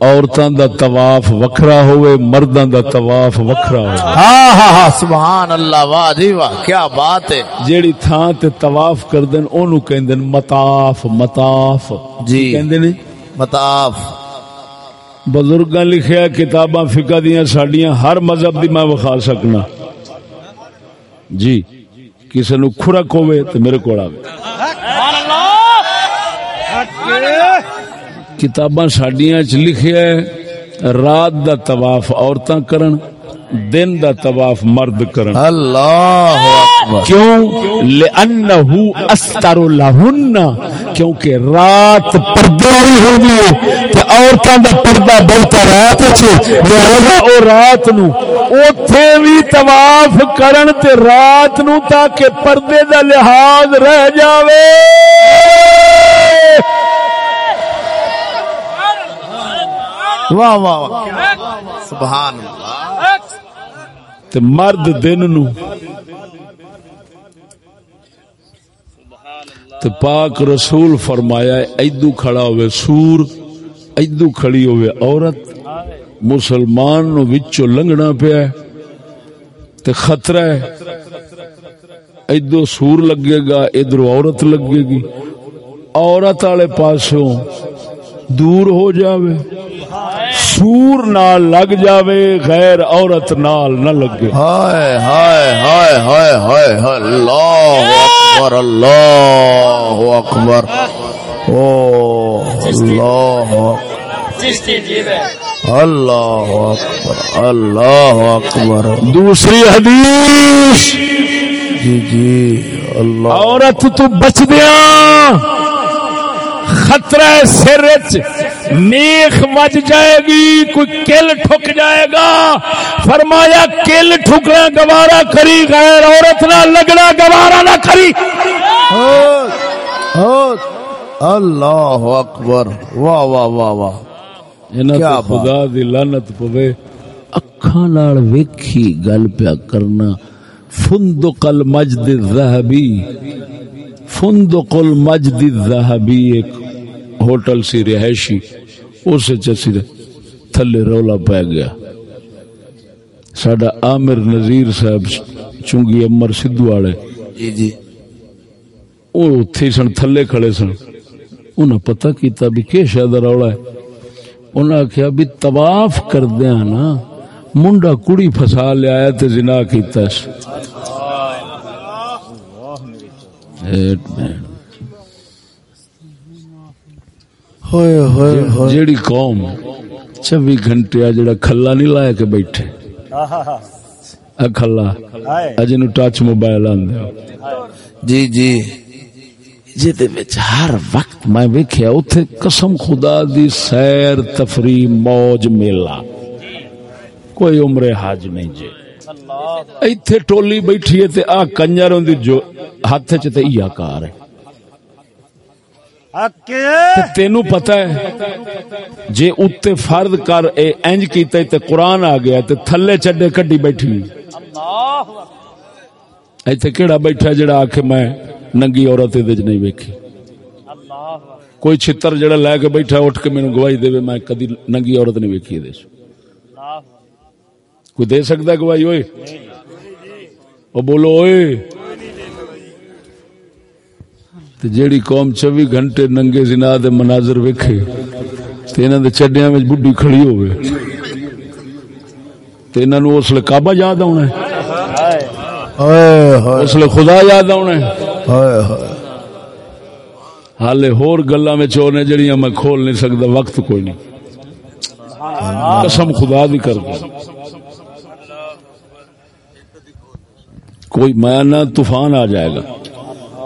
عورتاں دا طواف وکھرا ہوئے مرداں دا طواف وکھرا ہوئے ہاں ہاں ہاں سبحان اللہ واہ جی واہ کیا بات ہے۔ جیڑی تھان تے طواف کردن اونوں کہندن مطاف مطاف۔ جی۔ کہندے نے مطاف۔ بزرگاں لکھیا کتاباں فقہ دیاں ساڈیاں ہر مذہب دی میں وکھا سکنا۔ جی کسے نو کھرک ہوئے تے میرے کول آوے۔ کتاباں ساڈیاں چ لکھیا ہے رات دا طواف عورتاں کرن دن دا طواف مرد کرن۔ اللہ اکبر۔ کیوں؟ لانہو استر لہن کیونکہ رات پردے والی ہوندی ہے تے عورتاں دا پردہ بہتا رات وچ۔ لہذا او رات نو اوتھے بھی طواف کرن تے رات نو تاکہ پردے دا لحاظ رہ جاوے۔ واہ واہ واہ۔ سبحان اللہ۔ تے مرد دن نو تے پاک رسول فرمایا ہے، ایدو کھڑا ہوئے سور ایدو کھڑی ہوئے عورت مسلمان نو وچو لنگنا پیا ہے، تے خطرہ ہے۔ ایدو سور لگے گا ادھر عورت لگے گی۔ عورت والے پاسوں دور ہو جاوے۔ سور نال لگ جاوے غیر عورت نال نہ لگے۔ ہائے ہائے ہائے ہائے ہائے اللہ اکبر اللہ اکبر۔ او اللہ اللہ اکبر اللہ اکبر۔ دوسری حدیث۔ جی جی اللہ۔ عورت تو بچ دیا خطرہ سر میخ مج جائے گی کوئی کل ٹھک جائے گا۔ فرمایا کل ٹھکنا گوارا کری غیر عورت نہ لگنا گوارا نہ کری۔ اللہ اکبر۔ واہ واہ واہ واہ۔ خدا دی لعنت پوے۔ اکھاں نال ویکھی گل پیا کرنا۔ فندق المجد الذهبی۔ فندق المجد الذهبی ایک ہوٹل سی رہائشی اس چسی تھلے رولا پی گیا۔ ساڈا عامر نذیر صاحب چنگی امر سدھو والے جی جی۔ وہ اتھے سن تھلے کھڑے سن۔ انہیں پتہ کیتا بھی کہ شاید رولا ہے۔ انہیں آخیا بھی طواف کردیا نا منڈا کڑی فسا لیا تے زنا کیتا اس ایٹ مین ہوئے ہوئے ہوئے۔ جیڑی قوم چوبی گھنٹے جڑا کھلا نہیں لایا کے بیٹھے۔ کھلا۔ اج نو ٹچ موبائل آندے جی جی۔ وچ ہر وقت میں ویکھیا اوتھے قسم خدا دی سیر تفریح موج میلہ۔ کوئی عمر حج نہیں جے ایتھے ٹولی بیٹھی ہے تے آ کنجر ہوندی جو ہاتھ چ تے ایا کار ہے۔ تینو پتہ ہے جے اتے فرد کر اے انج کیتا ہے تے قرآن آ گیا تے تھلے چڈے کڈی بیٹھی ایتھے کیڑا بیٹھا جڑا آکھے میں ننگی عورت دے نہیں ویکھی۔ کوئی چھتر جڑا لے کے بیٹھا اٹھ کے مینوں گواہی دے میں کدی ننگی عورت نہیں ویکھی دے کوئی دے سکتا گواہی؟ ہوئے او بولو اوئے۔ تے جیڑی قوم چوبی گھنٹے ننگے زنا دے مناظر ویکھے تے انہاں دے چڈیاں وچ بڈھی کھڑی ہوے تے انہاں نو اس لیے کعبہ یاد آونا ہے ہائے ہائے اس لیے خدا یاد آونا ہے ہائے ہائے حالے ہور گلاں وچ ہونے جڑیاں میں کھول نہیں سکدا وقت کوئی نہیں۔ قسم خدا دی کر کے کوئی نہ طوفان آ جائے گا۔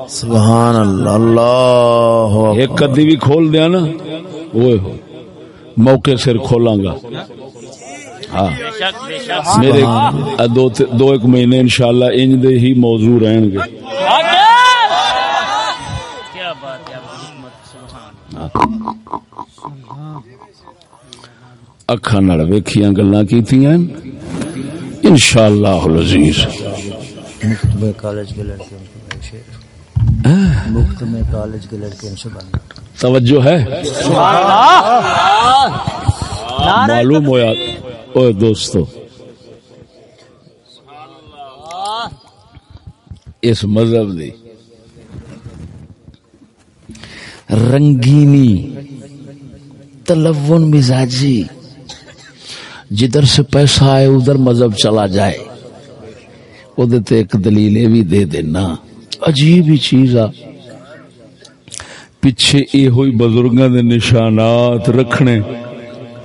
سبحان اللہ اللہ۔ ایک کدی بھی کھول دیا نا اوئے ہو موقع سر کھولاں گا۔ ہاں۔ میرے دو دو ایک مہینے انشاءاللہ انج دے ہی موضوع رہن گے۔ کیا بات ہے اکھاں نال ویکھیاں گلاں کیتیاں۔ انشاءاللہ العزیز۔ میں کالج کے لڑکے۔ ان کو شیر مفت میں کالج کے لڑکے ان سے بننا توجہ ہے؟ معلوم ہوا اوے دوستو اس مذہب دی رنگینی تلون مزاجی جدھر سے پیسہ آئے ادھر مذہب چلا جائے۔ وہ دیتے ایک دلیل بھی دے دینا عجیب ہی چیز آ۔ پیچھے یہ ہوئی بزرگاں دے نشانات رکھنے۔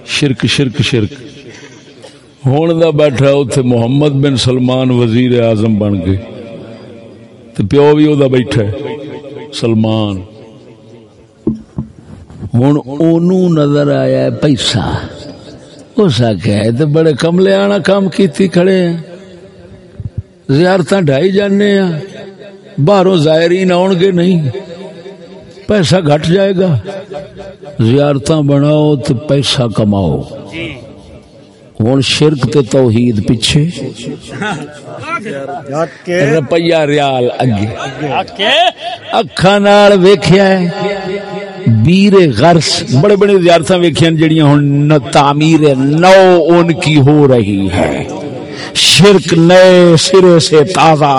شرک شرک شرک۔ ہون دا بیٹھا اوتھے محمد بن سلمان وزیر اعظم بن گئے۔ تے پیو بھی او دا بیٹھا ہے، سلمان۔ ہن اونوں نظر آیا ہے پیسہ۔ اس آخیا ہے، تے بڑے کملے آنا کام کیتی کھڑے ہیں۔ زیارتاں ڈھائی جانے ہیں۔ باہروں زائرین آن گے نہیں۔ پیسہ گھٹ جائے گا۔ زیارتاں بناؤ تو پیسہ کماؤ۔ ہوں شرک تے توحید پیچھے۔ روپیہ ریال اگے۔ نال ویکھیا ہے۔ بیر غرس۔ بڑے بڑے زیارتاں ویکھیاں جڑیاں ہن تعمیر نو ان کی ہو رہی ہے۔ شرک نئے سرے سے تازہ۔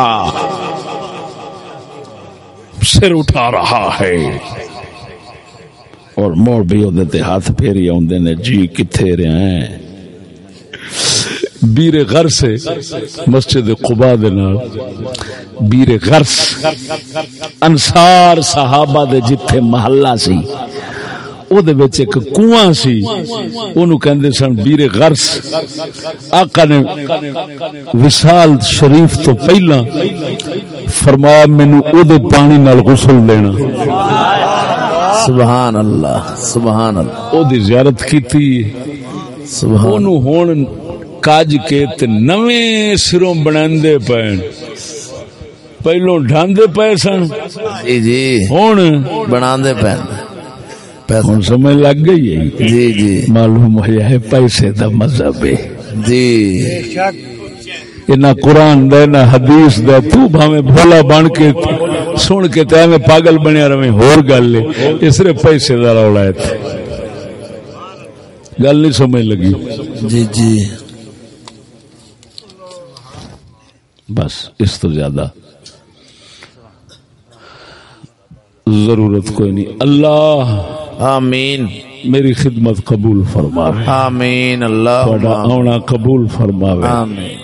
سر اٹھا رہا ہے۔ اور موڑ بھی وہ ہاتھ پھیری آدھے نے جی کتنے رہے ہیں؟ بیر غرس سے مسجد قبا دے نال۔ بیر غرس، انصار صحابہ دے جتھے محلہ سی۔ او دے وچ ایک کنواں سی اونوں کہندے سن بیر غرس آقا نے وصال شریف تو پہلا فرمایا مینوں او دے پانی نال غسل دینا سبحان اللہ سبحان اللہ او دی زیارت کیتی سبحان اونوں کاج کے تے نویں سروں بناندے پین پہلو ڈھاندے پے سن جی جی ہن بنا دے ہن سمجھ لگ گئی ہے۔ جی جی۔ معلوم ہوا ہے پیسے دا مذہب ہے۔ جی۔ نہ قرآن دے نہ حدیث دے تو بھاویں بھولا بن کے سن کے تے میں پاگل بنیا رہے ہور گل ہے یہ صرف پیسے دا رولا ہے۔ گل نہیں سمجھ لگی۔ جی جی۔ بس اس تو زیادہ۔ ضرورت کوئی نہیں۔ اللہ آمین. میری خدمت قبول فرماوے. آمین. اللہ تھوڑا آونا قبول فرماوے. آمین.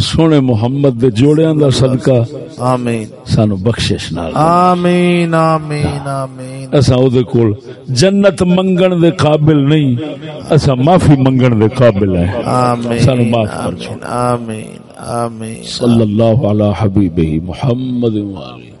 سونے محمد دے جوڑیاں دا صدقہ آمین. سانو بخشش نال آمین آمین آمین. اسا او دے کول جنت منگن دے قابل نہیں اسا معافی منگن دے قابل ہیں. آمین سانو معاف کر چھوڑ آمین آمین. صلی اللہ علی حبیبہ محمد و آلہ.